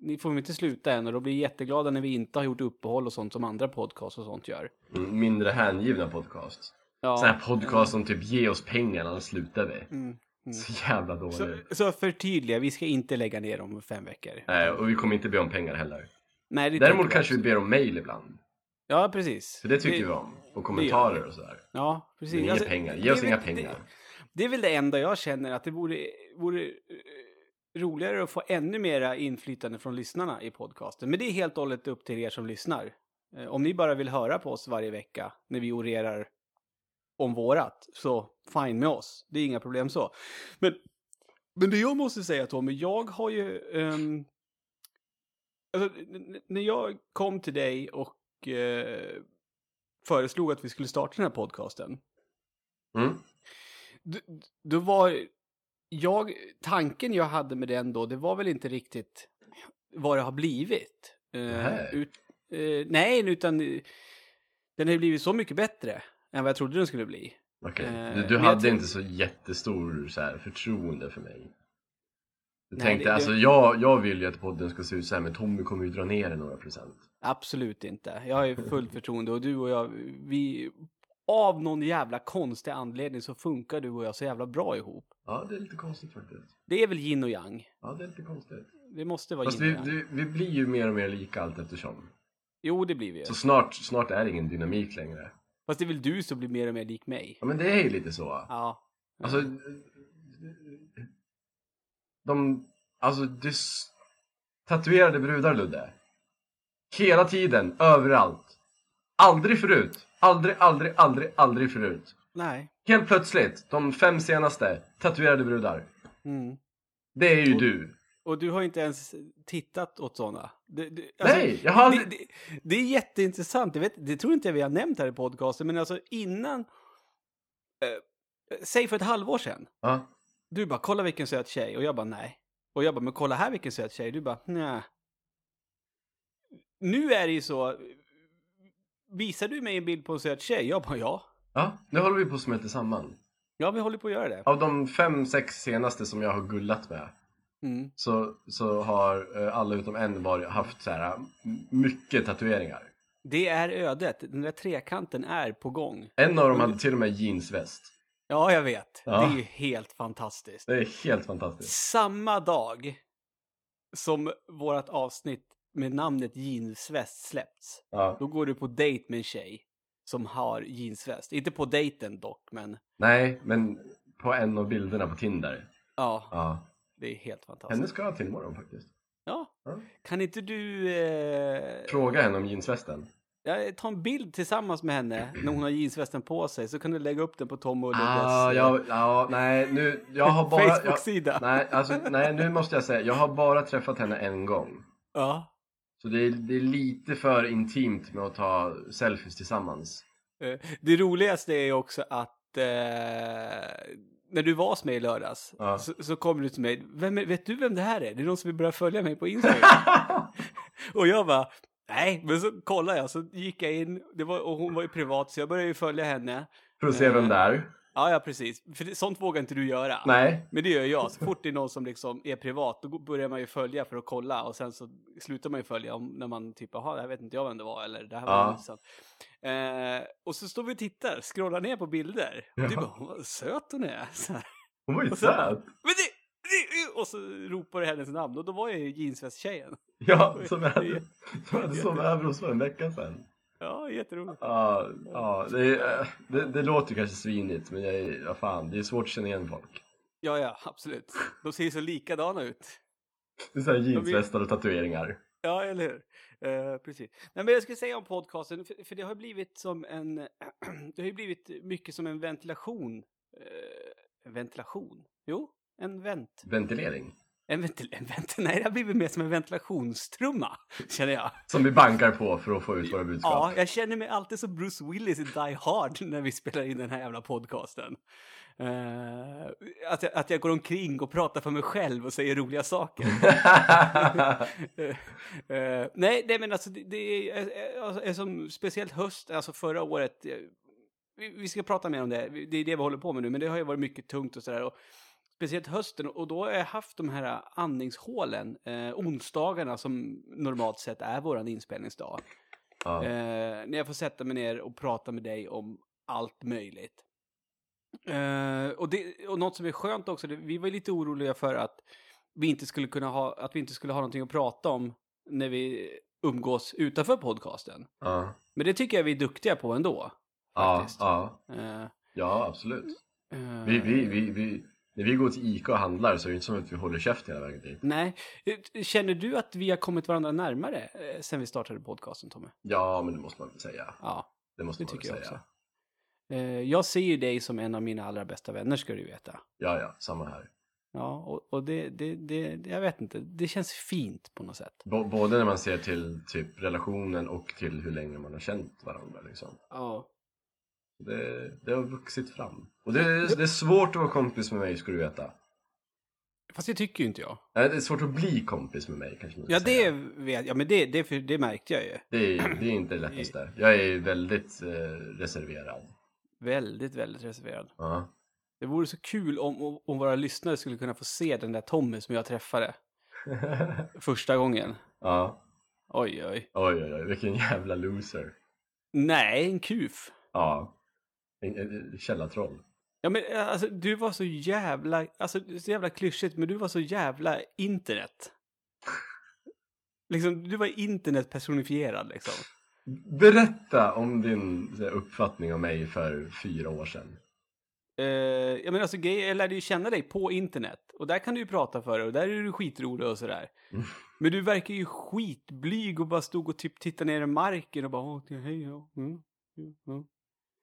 A: Ni får inte sluta än och då blir jätteglada när vi inte har gjort uppehåll och sånt som andra podcasts och sånt gör.
B: Mm, mindre hängivna podcast.
A: Ja,
B: Sån här podcast som typ ge oss pengar annars slutar vi.
A: Mm, mm.
B: Så jävla dåligt.
A: Så, så förtydliga, vi ska inte lägga ner om fem veckor.
B: Nej, och vi kommer inte be om pengar heller.
A: Nej, det
B: Däremot kanske vi ber om mail ibland.
A: Ja, precis.
B: För det tycker vi om. Och kommentarer och sådär.
A: Ja, precis.
B: Men inga
A: Alltså,
B: pengar.
A: det
B: Ge oss inga pengar.
A: Det, är väl det enda jag känner att det vore, vore eh, roligare att få ännu mera inflytande från lyssnarna i podcasten. Men det är helt och hållet upp till er som lyssnar. Eh, om ni bara vill höra på oss varje vecka när vi orerar om vårat, så fine med oss. Det är inga problem så. Men, men det jag måste säga Tommy, jag har ju... Um, alltså, när jag kom till dig och uh, föreslog att vi skulle starta den här podcasten,
B: Mm
A: då var jag, tanken jag hade med den då, det var väl inte riktigt vad det har blivit. Eh,
B: Nähä.
A: ut, eh, nej, utan eh, den har blivit så mycket bättre än vad jag trodde den skulle bli.
B: Okej.
A: Eh,
B: Du, du hade inte så jättestor så här, förtroende för mig. Du
A: Nej,
B: tänkte,
A: det- det-
B: alltså jag, jag vill ju att podden ska se ut så här, men Tommy kommer ju dra ner det några procent.
A: Absolut inte. Jag har ju fullt förtroende och du och jag, vi, av någon jävla konstig anledning så funkar du och jag så jävla bra ihop.
B: Ja, det är lite konstigt faktiskt.
A: Det är väl yin och yang.
B: Ja, det är lite konstigt.
A: Det måste vara
B: Fast
A: yin
B: vi,
A: och yang.
B: vi, vi blir ju mer och mer lika allt eftersom.
A: Jo, det blir vi.
B: Så snart, snart är det ingen dynamik längre.
A: Fast det är väl du som blir mer och mer lik mig.
B: Ja, men det är ju lite så.
A: Ja.
B: Alltså, de, alltså du, tatuerade brudar Ludde. Hela tiden, överallt. Aldrig förut. Aldrig, aldrig, aldrig, aldrig förut.
A: Nej.
B: Helt plötsligt, de fem senaste, tatuerade brudar.
A: Mm.
B: Det är ju du.
A: Och du har inte ens tittat åt sådana. Det, det,
B: Nej, jag har aldrig...
A: det, det, är jätteintressant. Vet, det tror inte jag vi har nämnt här i podcasten, men alltså innan... Eh, säg för ett halvår sedan.
B: Ja.
A: Du bara, kolla vilken söt tjej. Och jag bara, nej. Och jag bara, men kolla här vilken söt tjej. Du bara, nej. Nu är det ju så. Visar du mig en bild på en söt tjej? Jag bara, ja.
B: ja, nu håller vi på att smälta samman.
A: Ja, vi håller på att göra det.
B: Av de fem, sex senaste som jag har gullat med
A: Mm.
B: så, så har eh, alla utom en varit, haft så här, mycket tatueringar.
A: Det är ödet. Den där trekanten är på gång.
B: En av dem hade till och med jeansväst.
A: Ja, jag vet.
B: Ja.
A: Det är ju helt fantastiskt.
B: Det är helt fantastiskt.
A: Samma dag som vårt avsnitt med namnet jeansväst släppts,
B: Ja.
A: då går du på dejt med en tjej som har jeansväst. Inte på dejten dock, men
B: Nej, men på en av bilderna på Tinder.
A: ja,
B: Ja.
A: det är helt fantastiskt.
B: Henne ska jag till imorgon faktiskt.
A: Ja.
B: Ja.
A: Kan inte du eh,
B: Fråga henne om jeansvästen.
A: ja, ta en bild tillsammans med henne när hon har jeansvästen på sig så kan du lägga upp den på Tom och Luddes
B: Ah,
A: eh,
B: ja, ja, nej, nu, jag har bara...
A: Facebook-sida.
B: nej, alltså, nej, nu måste jag säga, jag har bara träffat henne en gång.
A: Ja.
B: Så det är, det är lite för intimt med att ta selfies tillsammans.
A: Eh, Det roligaste är också att eh, när du var hos mig i lördags
B: Ja.
A: så, så kom du till mig. Vem är, vet du vem det här är? Det är någon som vill börja följa mig på Instagram. och jag bara, nej, men så kollade jag så gick jag in det var, och hon var ju privat så jag började ju följa henne.
B: För att se vem det är.
A: Ja, ja, precis. För sånt vågar inte du göra.
B: Nej.
A: Men det gör jag. Så fort det är någon som liksom är privat, då börjar man ju följa för att kolla och sen så slutar man ju följa om, när man typ, jaha, det här vet inte jag vem det var eller det här var
B: Ja.
A: intressant. Eh, och så står vi och tittar, scrollar ner på bilder. Och du bara, vad söt hon är. Så här.
B: Hon var ju
A: Och så-
B: söt.
A: Men det, det, och så ropar du hennes namn och då var jag ju jeansväst-tjejen.
B: Ja, som jag hade, som jag hade sovit över hos för en vecka sedan.
A: Ja, jätteroligt.
B: Ja, ja det, eh, det, det låter kanske svinigt men jag är, ja, fan, det är svårt att känna igen folk.
A: Ja, ja, absolut. De ser ju så likadana ut.
B: Det är såhär jeansvästar och tatueringar.
A: Ja, eller hur? Eh, precis. Nej, men jag skulle säga om podcasten, för, för det har blivit som en... det har ju blivit mycket som en ventilation. En ventilation? Jo, en vent.
B: Ventilering.
A: En ventil... En vent nej, det har blivit mer som en ventilationstrumma, känner jag.
B: Som vi bankar på för att få ut våra budskap.
A: Ja, jag känner mig alltid som Bruce Willis i Die Hard när vi spelar in den här jävla podcasten. Eh, att, jag, att jag går omkring och pratar för mig själv och säger roliga saker. Eh, eh, nej, nej, men alltså det, det är, är, alltså, är som speciellt höst, alltså förra året. Vi, vi ska prata mer om det, det är det vi håller på med nu, men det har ju varit mycket tungt och sådär. Speciellt hösten, och då har jag haft de här andningshålen, eh, onsdagarna som normalt sett är våran inspelningsdag.
B: Ja.
A: Eh, när jag får sätta mig ner och prata med dig om allt möjligt. Eh, och, det, och något som är skönt också, det, vi var lite oroliga för att vi inte skulle kunna ha, att vi inte skulle ha någonting att prata om när vi umgås utanför podcasten.
B: Ja,
A: Men det tycker jag vi är duktiga på ändå.
B: ja,
A: Faktiskt.
B: ja,
A: Eh,
B: ja absolut.
A: eh,
B: Vi, vi, vi, vi, när vi går till Ica och handlar så är det inte som att vi håller käft hela vägen dit.
A: Nej, känner du att vi har kommit varandra närmare eh, sen vi startade podcasten, Tommy?
B: Ja, men det måste man väl säga.
A: Ja,
B: Det måste
A: det
B: man väl
A: tycker jag
B: säga.
A: också. Eh, jag ser ju dig som en av mina allra bästa vänner ska du veta.
B: Ja, ja, samma här.
A: Ja, och, och det, det, det- jag vet inte, det känns fint på något sätt.
B: B- både när man ser till typ relationen och till hur länge man har känt varandra liksom.
A: Ja.
B: Det, det har vuxit fram. Och det, är- det är svårt att vara kompis med mig, ska du veta.
A: Fast det tycker ju inte jag.
B: Nej, det är svårt att bli kompis med mig, kanske man
A: Ja, det vet jag, men det, det, det märkte jag ju.
B: Det är, det är inte det lättaste. Jag är väldigt eh, reserverad.
A: Väldigt, väldigt reserverad.
B: Ja.
A: Det vore så kul om, om, om våra lyssnare skulle kunna få se den där Tommy som jag träffade första gången.
B: ja.
A: Oj, oj.
B: Oj, oj, oj, vilken jävla loser.
A: Nej, en kuf.
B: Ja. Källartroll.
A: Ja, men eh, alltså, du var så jävla, alltså, så jävla klyschigt, men du var så jävla internet. Liksom, du var internet personifierad liksom.
B: Berätta om din uppfattning om mig för fyra år sedan.
A: Uh, jag menar alltså, jag lärde ju känna dig på internet. Och där kan du ju prata för dig och där är du skitrolig och sådär.
B: Mm.
A: Men du verkar ju skitblyg och bara stod och typ tittade ner i marken och bara Åh, hej, ja, mm.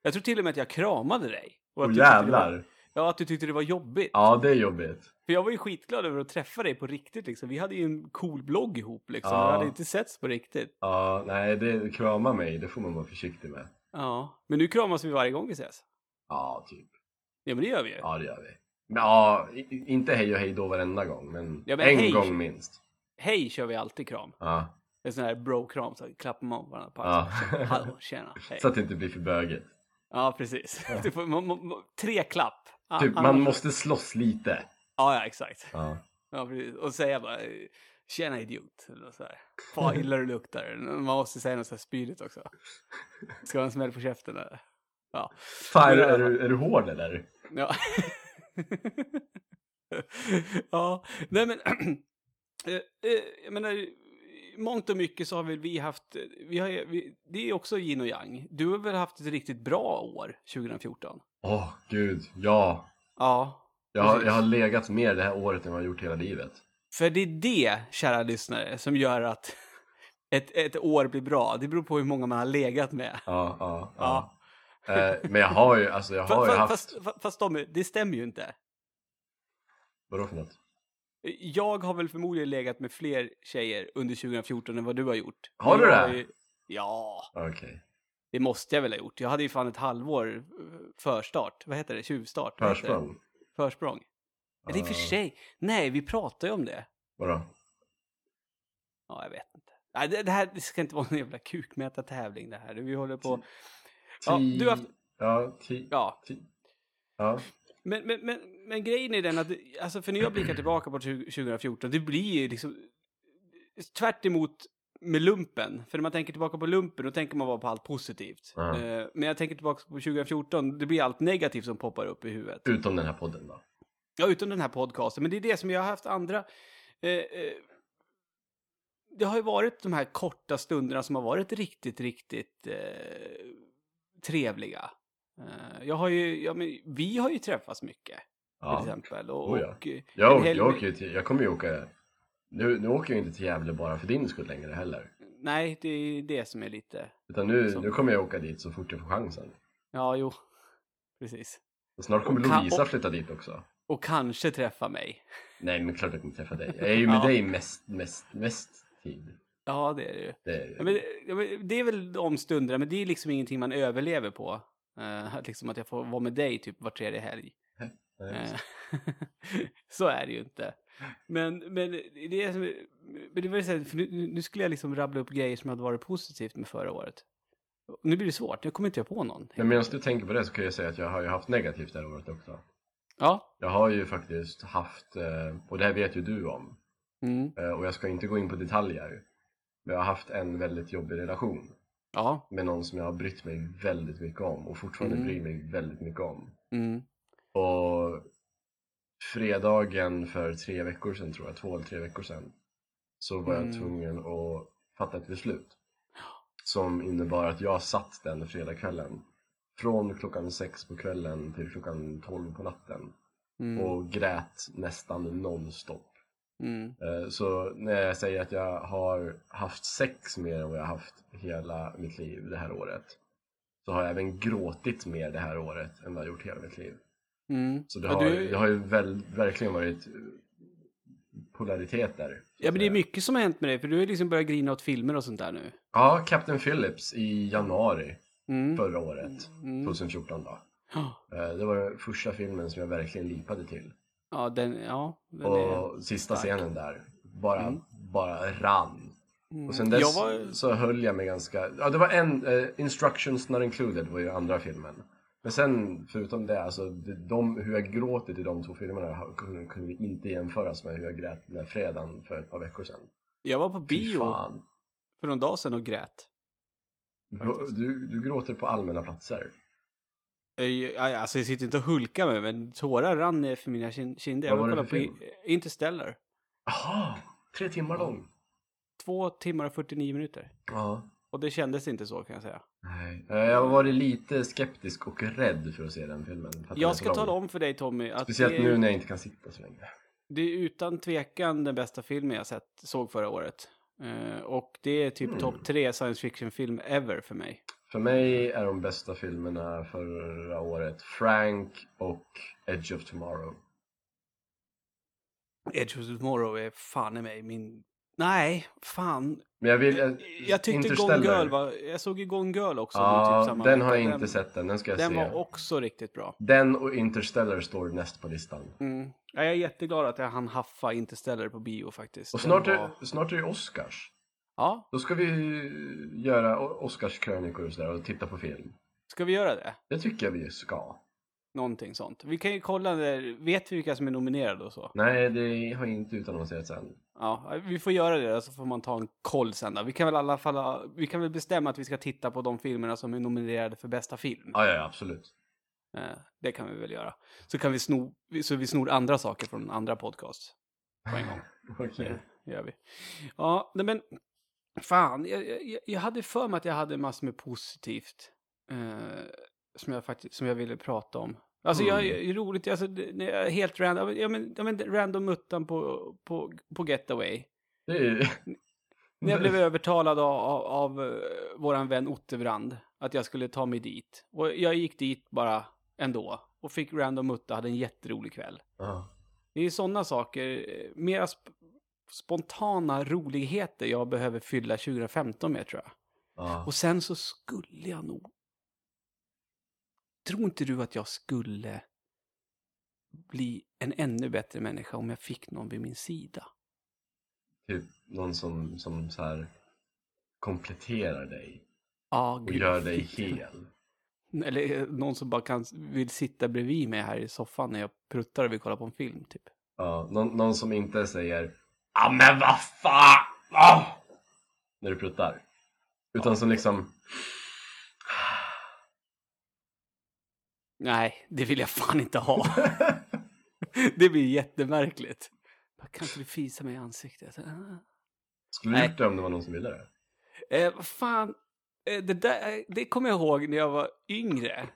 A: Jag tror till och med att jag kramade dig. Och tyckte det var-
B: jävlar.
A: Ja, att du tyckte det var jobbigt.
B: Ja, det är jobbigt.
A: För jag var ju skitglad över att träffa dig på riktigt liksom. Vi hade ju en cool blogg ihop liksom.
B: Ja.
A: Vi hade inte setts på riktigt.
B: Ja, nej, det krama mig, det får man vara försiktig med.
A: Ja. Men nu kramas vi varje gång vi ses.
B: Ja, typ.
A: Ja, men det gör vi ju.
B: Ja, det gör vi. Men ja, inte hej och hej då varenda gång, men,
A: Ja, men
B: en
A: hej.
B: gång minst.
A: Hej kör vi alltid kram.
B: Ja.
A: En sån här bro-kram, så klappar man varandra på
B: Ja.
A: axeln. Hallå, tjena, hej.
B: Så att det inte blir för bögigt.
A: Ja, precis. Du får, man, man, tre klapp. Ja,
B: Typ,
A: annars-
B: man måste slåss lite.
A: Ja, ja, exakt.
B: Ja.
A: Ja, precis. Och säga bara, tjena idiot. Eller så här. Fan illa du luktar. Man måste säga något så här spydigt också. Ska man en smäll på käften eller? Ja.
B: Fan, är, är, du, är du hård eller?
A: Ja. ja, nej men. eh, eh, jag menar, mångt och mycket så har väl vi haft, vi har, vi, det är också yin och yang. Du har väl haft ett riktigt bra år 2014?
B: Åh, gud, ja.
A: Ja.
B: Jag har, jag har legat mer det här året än vad jag har gjort hela livet.
A: För det är det, kära lyssnare, som gör att ett, ett år blir bra. Det beror på hur många man har legat med.
B: Ja, ja,
A: Ja.
B: ja. Eh, men jag har ju, alltså jag har ju
A: Fast,
B: haft...
A: fast, fast, fast Tommy, det stämmer ju inte.
B: Vadå för något?
A: Jag har väl förmodligen legat med fler tjejer under 2014 än vad du har gjort.
B: Har du det?
A: ju- Ja,
B: Okej.
A: det måste jag väl ha gjort. Jag hade ju fan ett halvår eh, förstart. Vad heter det? Tjuvstart? Heter det?
B: Försprång?
A: Försprång. Eller i och för
B: Ja.
A: sig. Nej, vi pratar ju om det.
B: Vadå?
A: Ja, jag vet inte. Nej, det, här det ska inte vara en jävla kukmätartävling det här. Vi håller på... Ja, du har haft...
B: Ja, ti...
A: Ja,
B: ti... Ja.
A: Men, men, men, men grejen är den att, alltså för när jag blickar tillbaka på 20- 2014, det blir ju liksom tvärt emot med lumpen. För när man tänker tillbaka på lumpen, då tänker man bara på allt positivt. Eh, men jag tänker tillbaka på 2014, det blir allt negativt som poppar upp i huvudet.
B: Utom den här podden då.
A: Ja, utom den här podcasten. Men det är det som jag har haft andra... Eh, eh, det har ju varit de här korta stunderna som har varit riktigt, riktigt trevliga. Eh, jag har ju, ja, men, vi har ju träffats mycket, till
B: Ja.
A: exempel. Och,
B: Oh, ja.
A: och, eh,
B: Jag,
A: hel-
B: jag, åker till, jag kommer ju åka... Nu, nu åker jag inte till Gävle bara för din skull längre heller.
A: Nej, det är det som är lite...
B: Utan nu,
A: Så.
B: nu kommer jag åka dit så fort jag får chansen.
A: Ja, jo. Precis.
B: Och snart kommer
A: Och kan-
B: Lovisa flytta dit också.
A: Och kanske träffa mig.
B: Nej men klart jag kommer träffa dig. Jag är ju med
A: Ja.
B: dig mest, mest, mest tid.
A: Ja, det är det ju.
B: Det är,
A: men, ja, men det är väl de stunderna, men det är liksom ingenting man överlever på. Uh, liksom att jag får vara med dig typ var tredje helg. Eh, så är det ju inte. Men, men det är, som- men det var så här, för nu, nu skulle jag liksom rabbla upp grejer som hade varit positivt med förra året. Nu blir det svårt, nu kommer inte jag på någon.
B: Men medan du tänker på det så kan jag säga att jag har ju haft negativt det här året också.
A: Ja.
B: Jag har ju faktiskt haft, eh, och det här vet ju du om,
A: Mm.
B: och jag ska inte gå in på detaljer. Men jag har haft en väldigt jobbig relation
A: Ja.
B: med någon som jag har brytt mig väldigt mycket om och fortfarande
A: Mm.
B: bryr mig väldigt mycket om.
A: Mm.
B: Och fredagen för tre veckor sedan tror jag, två eller tre veckor sedan, så var jag
A: Mm.
B: tvungen att fatta ett beslut. Som innebar att jag satt den fredagskvällen från klockan sex på kvällen till klockan tolv på natten
A: Mm.
B: och grät nästan nonstop.
A: Mm.
B: Eh, Så när jag säger att jag har haft sex mer än vad jag har haft hela mitt liv det här året så har jag även gråtit mer det här året än vad jag gjort hela mitt liv.
A: Mm.
B: Så det
A: Ja,
B: har,
A: du-
B: det har ju väl, verkligen varit polaritet där. så
A: Ja, men det är mycket som har hänt med dig, för du har liksom börjat grina åt filmer och sånt där nu.
B: Ja, Captain Phillips i januari
A: Mm.
B: förra året,
A: Mm.
B: 2014 då.
A: Ja.
B: Eh, Det var den första filmen som jag verkligen lipade till.
A: Ja, den, ja, den
B: Och
A: är...
B: sista
A: stark.
B: scenen där, bara,
A: Mm.
B: bara rann.
A: Mm.
B: Och sen dess
A: Jag var...
B: så höll jag mig ganska... Ja, det var en... eh, Instructions Not Included var ju andra filmen. Men sen, förutom det, alltså de, de, hur jag gråtit i de två filmerna kunde, kunde inte jämföras med hur jag grät den där fredagen för ett par veckor sedan.
A: Jag var på bio för någon dag sedan och grät.
B: Du, du, du gråter på allmänna platser.
A: Eh, ja, Alltså jag sitter inte och hulkar mig, men tårar rann för mina kin- kinder. Jag
B: Vad
A: var
B: det för
A: på I- Interstellar.
B: Jaha! Tre timmar lång.
A: Två timmar och 49 minuter.
B: Ja.
A: Och det kändes inte så kan jag säga.
B: Nej. Eh, Jag har varit lite skeptisk och rädd för att se den filmen.
A: Jag ska tala om för dig Tommy att
B: Speciellt
A: det, är,
B: nu när jag inte kan sitta så länge.
A: det är utan tvekan den bästa filmen jag sett, såg förra året. Eh, och det är typ
B: Mm.
A: topp tre science fiction-film ever för mig.
B: För mig är de bästa filmerna förra året Frank och Edge of Tomorrow.
A: Edge of Tomorrow är fan i mig min... Nej, fan.
B: Men jag vill...
A: Jag, jag tyckte Gone. Girl var... Jag såg ju Gone Girl också.
B: Ja,
A: typ
B: den har jag inte sett än. Den ska jag
A: Den
B: se.
A: var också riktigt bra.
B: Den och Interstellar står näst på listan.
A: Mm. Ja, jag är jätteglad att jag hann haffa Interstellar på bio faktiskt.
B: Och
A: Den
B: snart
A: var-
B: är, snart är det Oscars.
A: Ja,
B: Då ska vi göra Oscarskrönikor och sådär och titta på film.
A: ska vi göra det?
B: Det tycker jag vi ska.
A: Någonting sånt. Vi kan ju kolla där. Vet vi vilka som är nominerade och så?
B: Nej, det har inte utannonserats än.
A: Ja, vi får göra det så får man ta en koll sen då. Vi kan väl i alla fall vi kan väl bestämma att vi ska titta på de filmerna som är nominerade för bästa film.
B: Ja, ja, absolut.
A: Eh, Det kan vi väl göra. Så kan vi sno, så vi snor andra saker från andra podcasts. På en gång.
B: Okej.
A: Det gör vi. Ja, men fan, jag, jag, jag hade för mig att jag hade massor med positivt eh, som, jag faktiskt, som jag ville prata om. Alltså jag,
B: Mm.
A: är roligt, alltså, det, jag helt random, ja men, ja, men random muttan på, på, på Getaway. När jag blev övertalad av, av, av eh, våran vän Otterbrand att jag skulle ta mig dit. Och jag gick dit bara ändå. Och fick random mutta, hade en jätterolig kväll.
B: Ja.
A: Det är sådana saker, eh, mera spontana roligheter jag behöver fylla 2015 med tror jag.
B: Ja.
A: Och sen så skulle jag nog... Tror inte du att jag skulle bli en ännu bättre människa om jag fick någon vid min sida?
B: Typ någon som, som så här kompletterar dig
A: Ja,
B: och
A: gud,
B: gör dig hel.
A: Eller eh, någon som bara kan, vill sitta bredvid mig här i soffan när jag pruttar och vill kolla på en film typ.
B: Ja, någon, någon som inte säger Ja men vad fan! Ah! När du pruttar. Utan som liksom
A: Nej, det vill jag fan inte ha. det blir jättemärkligt. Kan inte du fisa mig i ansiktet?
B: Skulle du gjort det om det var någon som ville det?
A: Eh, vad fan, eh, det, där, det kommer jag ihåg när jag var yngre.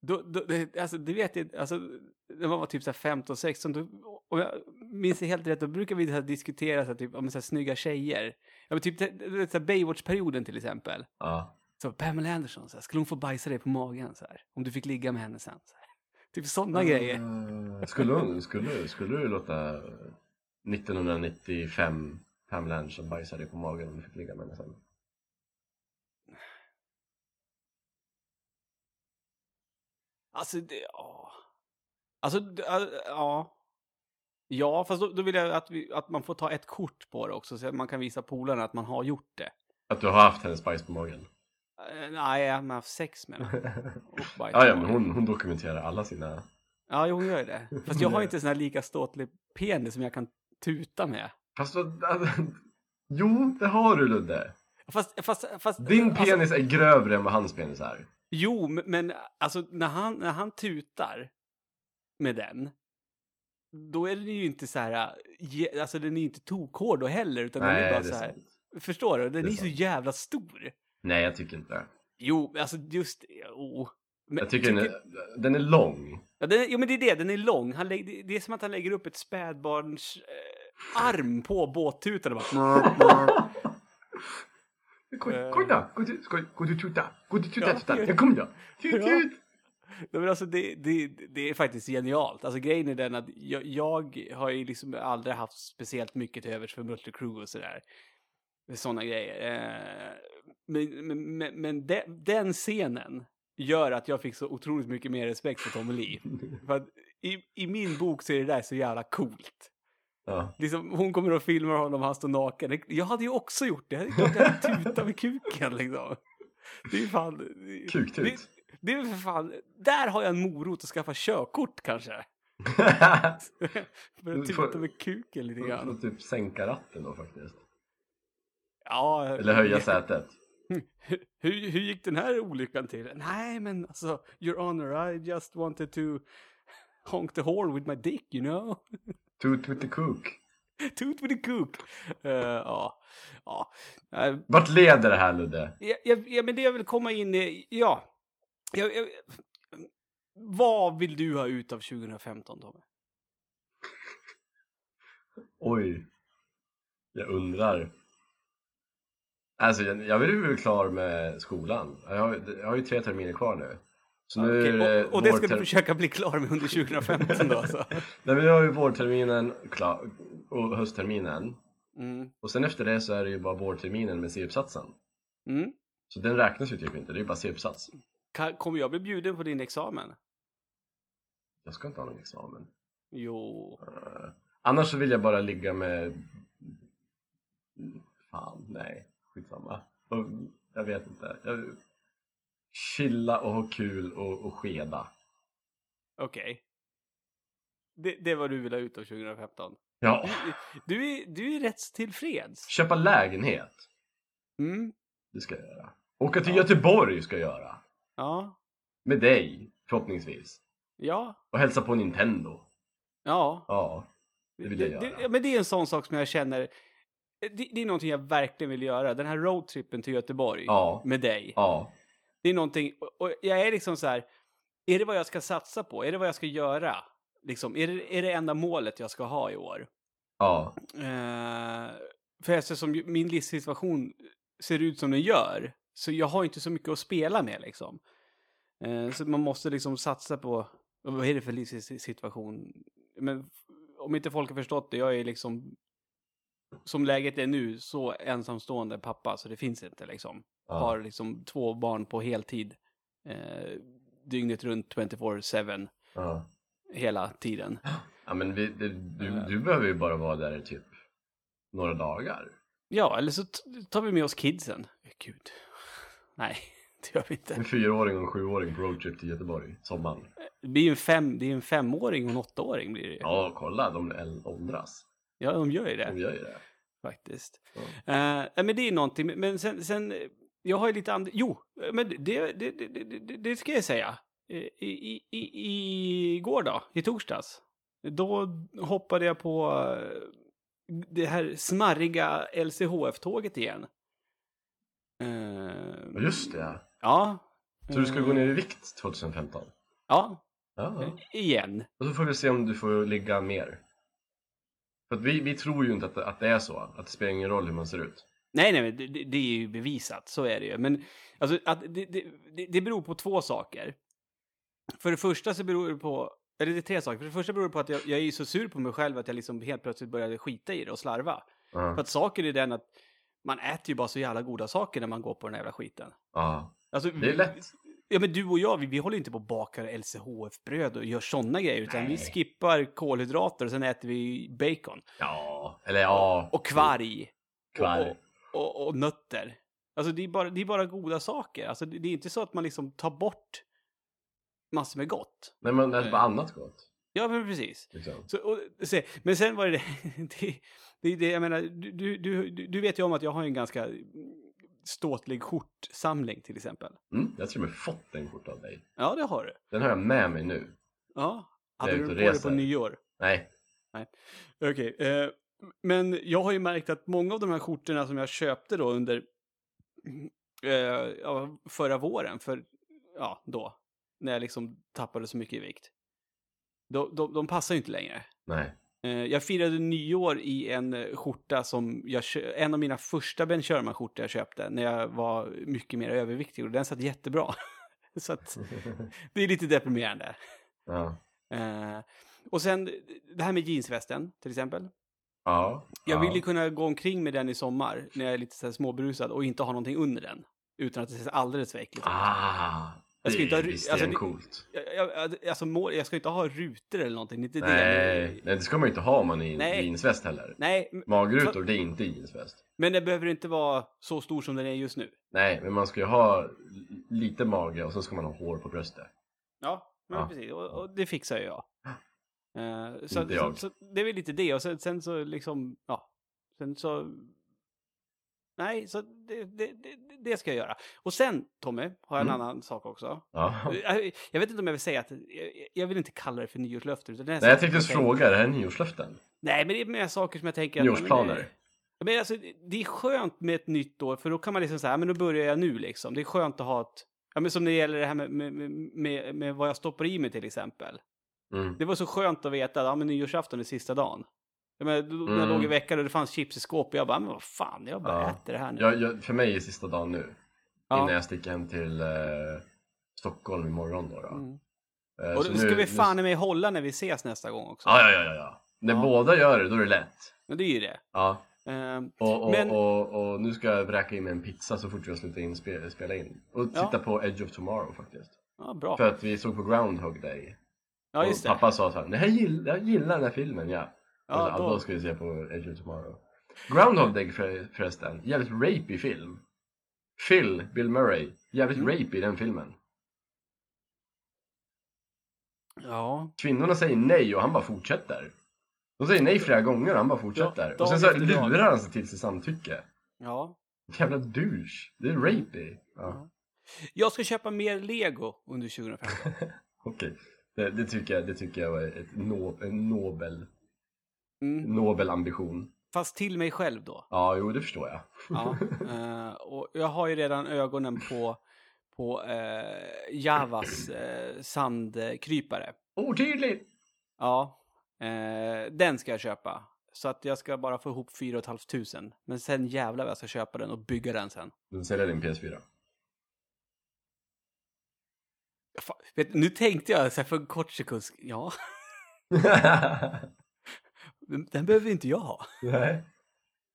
A: Då, då, det, alltså, det vet jag alltså, när man var typ så här 15, 16, då, och jag minns det helt rätt, då brukar vi så här diskutera så här, typ, om så här, snygga tjejer. Ja, men typ så Baywatch-perioden till exempel.
B: Ja.
A: Så Pamela Anderson, så här, skulle hon få bajsa dig på magen så här, om du fick ligga med henne sen? Så här. Typ sådana grejer.
B: Eh, Skulle, hon, skulle, skulle du låta 1995 Pamela Anderson bajsa dig på magen om du fick ligga med henne sen?
A: Alltså, det, ja. Alltså, ja, ja. Fast då, då vill jag att, vi, att man får ta ett kort på det också, så att man kan visa polarna att man har gjort det.
B: Att du har haft hennes bajs på magen?
A: Eh, nej, jag har haft sex med henne.
B: Ja, ja, men hon, hon dokumenterar alla sina...
A: Ja, jo, hon gör det. Fast jag har inte sån här lika ståtlig penis som jag kan tuta med.
B: Fast vad... Alltså, jo, det har du Ludde!
A: Fast, fast, fast...
B: Din
A: alltså-
B: penis är grövre än vad hans penis är.
A: Jo, men- alltså när han, när han tutar med den, då är den ju inte så här, ge- alltså den är inte tokhård då heller, utan den är
B: Nej,
A: bara
B: är
A: så här,
B: sant.
A: förstår du? Den
B: Det
A: är,
B: är
A: så jävla stor.
B: Nej, jag tycker inte.
A: Jo, alltså just, jo. Men,
B: Jag tycker den är, den är lång.
A: ja, den jo, men det är det, den är lång. Han lägger, det- det är som att han lägger upp ett spädbarns eh, arm på båttutan och bara... Eh.
B: kom då! Gå till, ska- gå till tuta! Gå till tuta,
A: Ja,
B: tuta!
A: ja.
B: Ja, kom då! Tut, tut!
A: Nej, men alltså det, det, det är faktiskt genialt. Alltså grejen är den att jag, jag har ju liksom aldrig haft speciellt mycket till övers för Mötley Crüe och sådär. Sådana grejer. Eh, men men, men, men de, den scenen gör att jag fick så otroligt mycket mer respekt för Tommy Lee. för att i, i min bok så är det där så jävla coolt.
B: Ja.
A: Liksom, hon kommer och filmar honom, han står naken. Jag hade ju också gjort det. Jag hade tutat med kuken liksom. Det är ju fan...
B: Kuktut.
A: Det, det är för fan... Där har jag en morot att skaffa körkort kanske. För att tuta med kuken lite
B: Du får
A: grann.
B: typ sänka ratten då faktiskt.
A: Ja,
B: Eller höja sätet.
A: hur, hur gick den här olyckan till? Nej, men alltså, your honor, I just wanted to honk the horn with my dick, you know?
B: Toot with the cook.
A: Toot with a cook. Eh, ja, ja. Eh,
B: Vart leder det här Ludde?
A: Ja, ja, ja, men det jag vill komma in i, ja. Jag, jag, vad vill du ha ut av 2015, Tommy?
B: Oj. Jag undrar. Alltså jag, jag vill ju bli klar med skolan. Jag har, jag har ju tre terminer kvar nu. Så nu är det
A: och, och det ska du försöka bli klar med under 2015 då alltså?
B: Nej men jag har ju vårterminen klar och höstterminen.
A: Mm.
B: Och sen efter det så är det ju bara vårterminen med C-uppsatsen.
A: Mm.
B: Så den räknas ju typ inte, det är ju bara C-uppsats.
A: Kommer jag bli bjuden på din examen?
B: Jag ska inte ha någon examen.
A: Jo.
B: Eh, annars så vill jag bara ligga med... Fan, nej. Skitsamma. Jag vet inte. Jag... Chilla och ha kul och, och skeda.
A: Okej. Det, det är vad du vill ha ut av 2015?
B: Ja.
A: Du är, du är rätt tillfreds.
B: Köpa lägenhet.
A: Mm.
B: Det ska jag göra. Åka till Göteborg ska jag göra.
A: Ja.
B: Med dig, förhoppningsvis.
A: Ja.
B: Och hälsa på Nintendo.
A: Ja.
B: Ja. Det vill jag
A: Det-
B: göra.
A: det, men det är en sån sak som jag känner, det, det är någonting jag verkligen vill göra. Den här roadtrippen till Göteborg
B: Ja.
A: med dig.
B: Ja.
A: Det är någonting, och- jag är liksom så här, är det vad jag ska satsa på? Är det vad jag ska göra? Liksom, är, det, är det enda målet jag ska ha i år?
B: Ja.
A: Eh, för eftersom ju- min livssituation ser ut som den gör, så jag har inte så mycket att spela med liksom. Eh, så man måste liksom satsa på, vad är det för livssituation? Men om inte folk har förstått det, jag är liksom, som läget är nu, så ensamstående pappa, så det finns inte liksom.
B: Ja.
A: Har liksom två barn på heltid, eh, dygnet runt 24-7,
B: ja.
A: hela tiden.
B: Ja men vi, det, du, du behöver ju bara vara där i typ några dagar.
A: Ja, eller så tar vi med oss kidsen. Gud. Nej, det gör vi inte.
B: En fyraåring och en sjuåring på roadtrip till Göteborg, sommaren.
A: Det blir ju en, fem, det är en femåring och en åttaåring blir det.
B: Ja, kolla, de åldras.
A: Ja, de gör ju
B: De
A: det
B: gör ju det.
A: faktiskt.
B: Ja.
A: Eh, nej, men det är någonting, men- sen, sen eh, jag har ju lite andra, jo, men det, det, det, det, ska jag säga. I, i, i, igår då, i torsdags, då hoppade jag på eh, det här smarriga LCHF-tåget igen. Eh,
B: Just det.
A: Ja.
B: Så du ska gå ner i vikt 2015?
A: Ja,
B: Ja.
A: igen.
B: Och så får vi se om du får ligga mer. För att vi, vi tror ju inte att det, att det är så. Att det spelar ingen roll hur man ser ut.
A: Nej, nej, det, det är ju bevisat, så är det ju. Men alltså, att det, det, det, beror på två saker. För det första så beror det på, eller det är tre saker. För det första beror det på att jag, jag är så sur på mig själv att jag liksom helt plötsligt började skita i det och slarva.
B: Ja.
A: För att saken är den att man äter ju bara så jävla goda saker när man går på den här jävla skiten.
B: ja.
A: Alltså,
B: Det är lätt.
A: Ja, men du och jag, vi, vi håller inte på och bakar LCHF-bröd och gör sådana grejer, utan vi
B: Nej.
A: skippar kolhydrater och sen äter vi bacon.
B: Ja. Eller ja.
A: Och kvarg.
B: Kvarg.
A: Och, och, och nötter. Alltså det är, bara, det är bara goda saker. Alltså det, det är inte så att man liksom tar bort massor med gott.
B: Nej men bara annat gott.
A: Ja, men precis.
B: Liksom.
A: Så, och, se, men sen var det det, det, det, det jag menar, du, du, du, vet ju om att jag har en ganska ståtlig skjortsamling till exempel.
B: Mm, jag och med fått en kort av dig.
A: Ja, det har du.
B: Den har jag med mig nu.
A: Ja.
B: Jag
A: Hade du
B: och
A: på dig på nyår?
B: Nej.
A: Okej, eh, men jag har ju märkt att många av de här skjortorna som jag köpte då under eh, förra våren, för ja, då, när jag liksom tappade så mycket i vikt. De, de, de passar ju inte längre.
B: Nej.
A: Eh, Jag firade nyår i en eh, skjorta som jag en av mina första Ben Sherman-skjortor jag köpte när jag var mycket mer överviktig och den satt jättebra. Så att det är lite deprimerande.
B: Ja.
A: Eh, och sen det här med jeansvästen till exempel.
B: Ja.
A: Jag
B: ja.
A: vill ju kunna gå omkring med den i sommar när jag är lite så här småberusad och inte ha någonting under den. Utan att det ser alldeles för äckligt ut.
B: Ah,
A: Jag ska
B: det
A: inte ha
B: visst
A: alltså,
B: det
A: det-
B: coolt.
A: Jag, jag, alltså, må- jag ska inte ha rutor eller någonting, det inte det.
B: Nej, nej, det ska man ju inte ha om man är i
A: Nej.
B: jeansväst heller.
A: Nej,
B: Magrutor, det är inte jeansväst.
A: men det behöver inte vara så stor som den är just nu.
B: Nej, men man ska ju ha lite mage och så ska man ha hår på bröstet.
A: Ja, men
B: Ja.
A: precis. Och, och det fixar ju jag. Eh, så,
B: Inte jag.
A: Så, så det är väl lite det. Och sen, sen så liksom, ja. Sen så... Nej, så det, det, det, det ska jag göra. Och sen, Tommy, har jag en
B: Mm.
A: annan sak också.
B: Ja.
A: Jag, jag vet inte om jag vill säga att... Jag, jag vill inte kalla det för nyårslöfte. Utan det
B: Nej, jag tänkte
A: som
B: fråga, är det här nyårslöften?
A: Nej, men det är mer saker som jag tänker... att-
B: Nyårsplaner?
A: Men, men alltså, det är skönt med ett nytt år, för då kan man liksom säga, men då börjar jag nu liksom. Det är skönt att ha ett... Ja, men som det gäller det här med, med, med, med, med vad jag stoppar i mig till exempel.
B: Mm.
A: Det var så skönt att veta att ja, men nyårsafton är sista dagen. Jag menar, då, när jag
B: Mm.
A: låg i veckan och det fanns chips i skåpet, jag bara, men vad fan, jag bara
B: Ja.
A: äter det här nu.
B: Jag, jag, för mig är sista dagen nu.
A: Ja.
B: Innan jag sticker hem till eh, Stockholm imorgon då. då.
A: Mm.
B: Eh,
A: Och det ska
B: nu-
A: vi fan i mig hålla när vi ses nästa gång också.
B: Ja, ja, ja, ja, ja. När
A: Ja.
B: båda gör det, då är det lätt.
A: Men det är ju det.
B: Ja.
A: Ehm,
B: Och, och,
A: Men-
B: och, och nu ska jag vräka in mig en pizza så fort jag slutar in spe, spela in. Och
A: Ja.
B: titta på Edge of Tomorrow faktiskt.
A: ja, bra.
B: För att vi såg på Groundhog Day.
A: Ja, just
B: och
A: det.
B: pappa sa så här, jag gillar, jag gillar den här filmen, ja.
A: Ja,
B: Ja, då...
A: då-
B: ska vi se på Edge of Tomorrow. Groundhog Day för, förresten, jävligt rapey film. Phil, Bill Murray, jävligt
A: Mm.
B: rapey i den filmen.
A: Ja,
B: Kvinnorna säger nej och han bara fortsätter. De säger nej flera gånger och han bara fortsätter.
A: Ja,
B: och sen så lurar han sig till sitt samtycke.
A: ja.
B: Jävla douche. Det är rapey. Ja,
A: Jag ska köpa mer lego under 2015.
B: okej. Det, det, tycker jag, det tycker jag var ett no, en nobel,
A: Mm.
B: nobel ambition.
A: Fast till mig själv då.
B: Ja, jo det förstår jag.
A: Ja, eh, och jag har ju redan ögonen på, på eh, Javas eh, sandkrypare.
B: Otydligt!
A: Ja, eh, den ska jag köpa. Så att jag ska bara få ihop 4 500. Men sen jävlar vad jag ska köpa den och bygga den sen.
B: Du säljer din PS4.
A: Fan, vet, nu tänkte jag så här för en kort sekund, ja, den, behöver inte jag ha.
B: Nej.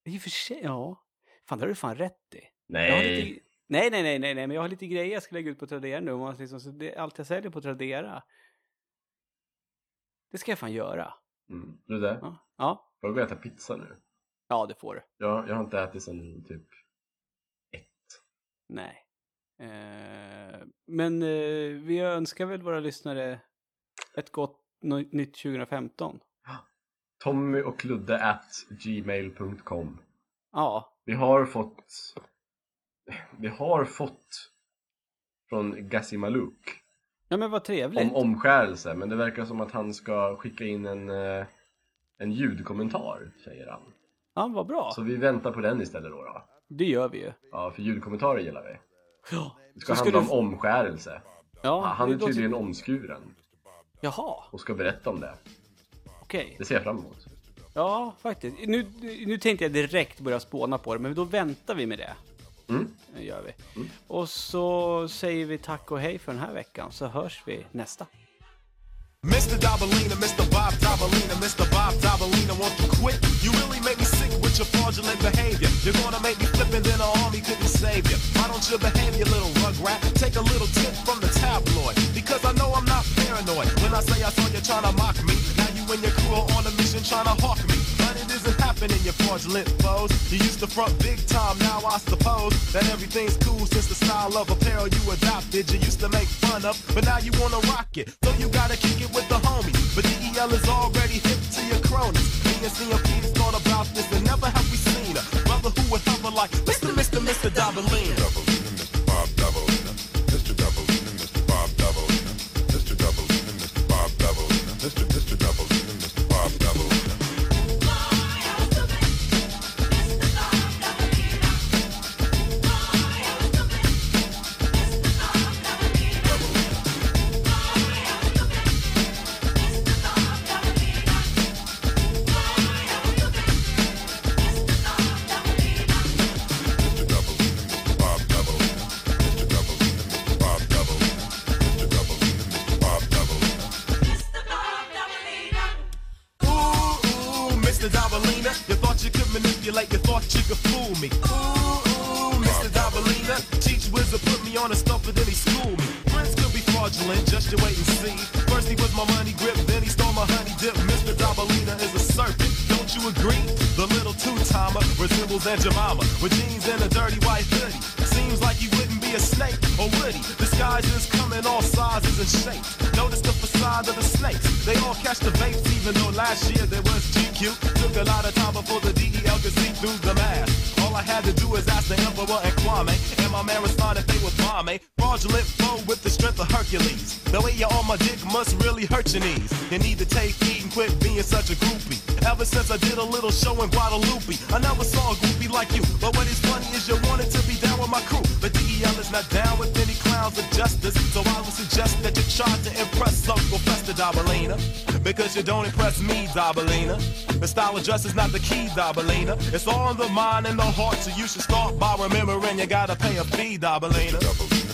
A: I och för sig, ja. Fan, det har du fan rätt i.
B: Nej.
A: lite, nej, nej, nej, nej, men jag har lite grejer jag ska lägga ut på Tradera nu. man Liksom, så det, allt jag säljer på Tradera, det ska jag fan göra.
B: Mm. Du det?
A: Ja, ja,
B: Får jag gå och äta pizza nu?
A: ja det får du.
B: Jag, jag har inte ätit sen typ ett.
A: Nej. Eh, men eh, vi önskar väl våra lyssnare ett gott nytt 2015.
B: Tommy och Ludde at gmail.com
A: Ja,
B: Vi har fått Vi har fått från Gassi Maluk
A: ja men vad trevligt.
B: om omskärelse men det verkar som att han ska skicka in en eh, en ljudkommentar säger han.
A: Ja, vad bra.
B: Så vi väntar på den istället då. då.
A: Det gör vi ju.
B: Ja, för ljudkommentarer gillar vi.
A: Ja,
B: Det ska handla
A: du-
B: om omskärelse.
A: Ja,
B: han är
A: låter-
B: tydligen omskuren
A: Jaha,
B: och ska berätta om det.
A: okej.
B: Det ser jag fram emot.
A: Ja, faktiskt. Nu, nu tänkte jag direkt börja spåna på det, men då väntar vi med det.
B: Mm.
A: Det gör vi. Och så säger vi tack och hej för den här veckan, så hörs vi nästa.
F: Mr. Dabalina, Mr. Bob Dabalina, Mr. Bob Dabalina, won't you quit? You really make me sick with your fraudulent behavior. You're gonna make me flip and then an army couldn't save you. Why don't you behave, you little rugrat? Take a little tip from the tabloid. Because I know I'm not paranoid. When I say I saw you trying to mock me, now you and your crew are on a mission trying to isn't happening, you fraudulent foes. You used to front big time, now I suppose that everything's cool since the style of apparel you adopted. You used to make fun of, but now you wanna rock it. So you gotta kick it with the homies. But DEL is already hip to your cronies. Me and CMP's thought about this and never have we seen a brother who would hover like Mr. Mr. Mr. Dabalina.
E: Doubleina, Mr. Bob
F: my dick must really hurt your knees. You need to take heed and quit being such a groupie. Ever since I did a little show in Guadalupe, I never saw a groupie like you. But what is funny is you wanted to be down with my crew. But DEL is not down with any clowns of justice. So I would suggest that you try to impress Uncle Fester Dabalina. Because you don't impress me, Dabalina. The style of dress is not the key, Dabalina. It's all in the mind and the heart, so you should start by remembering you gotta pay a fee,
E: Dabalina.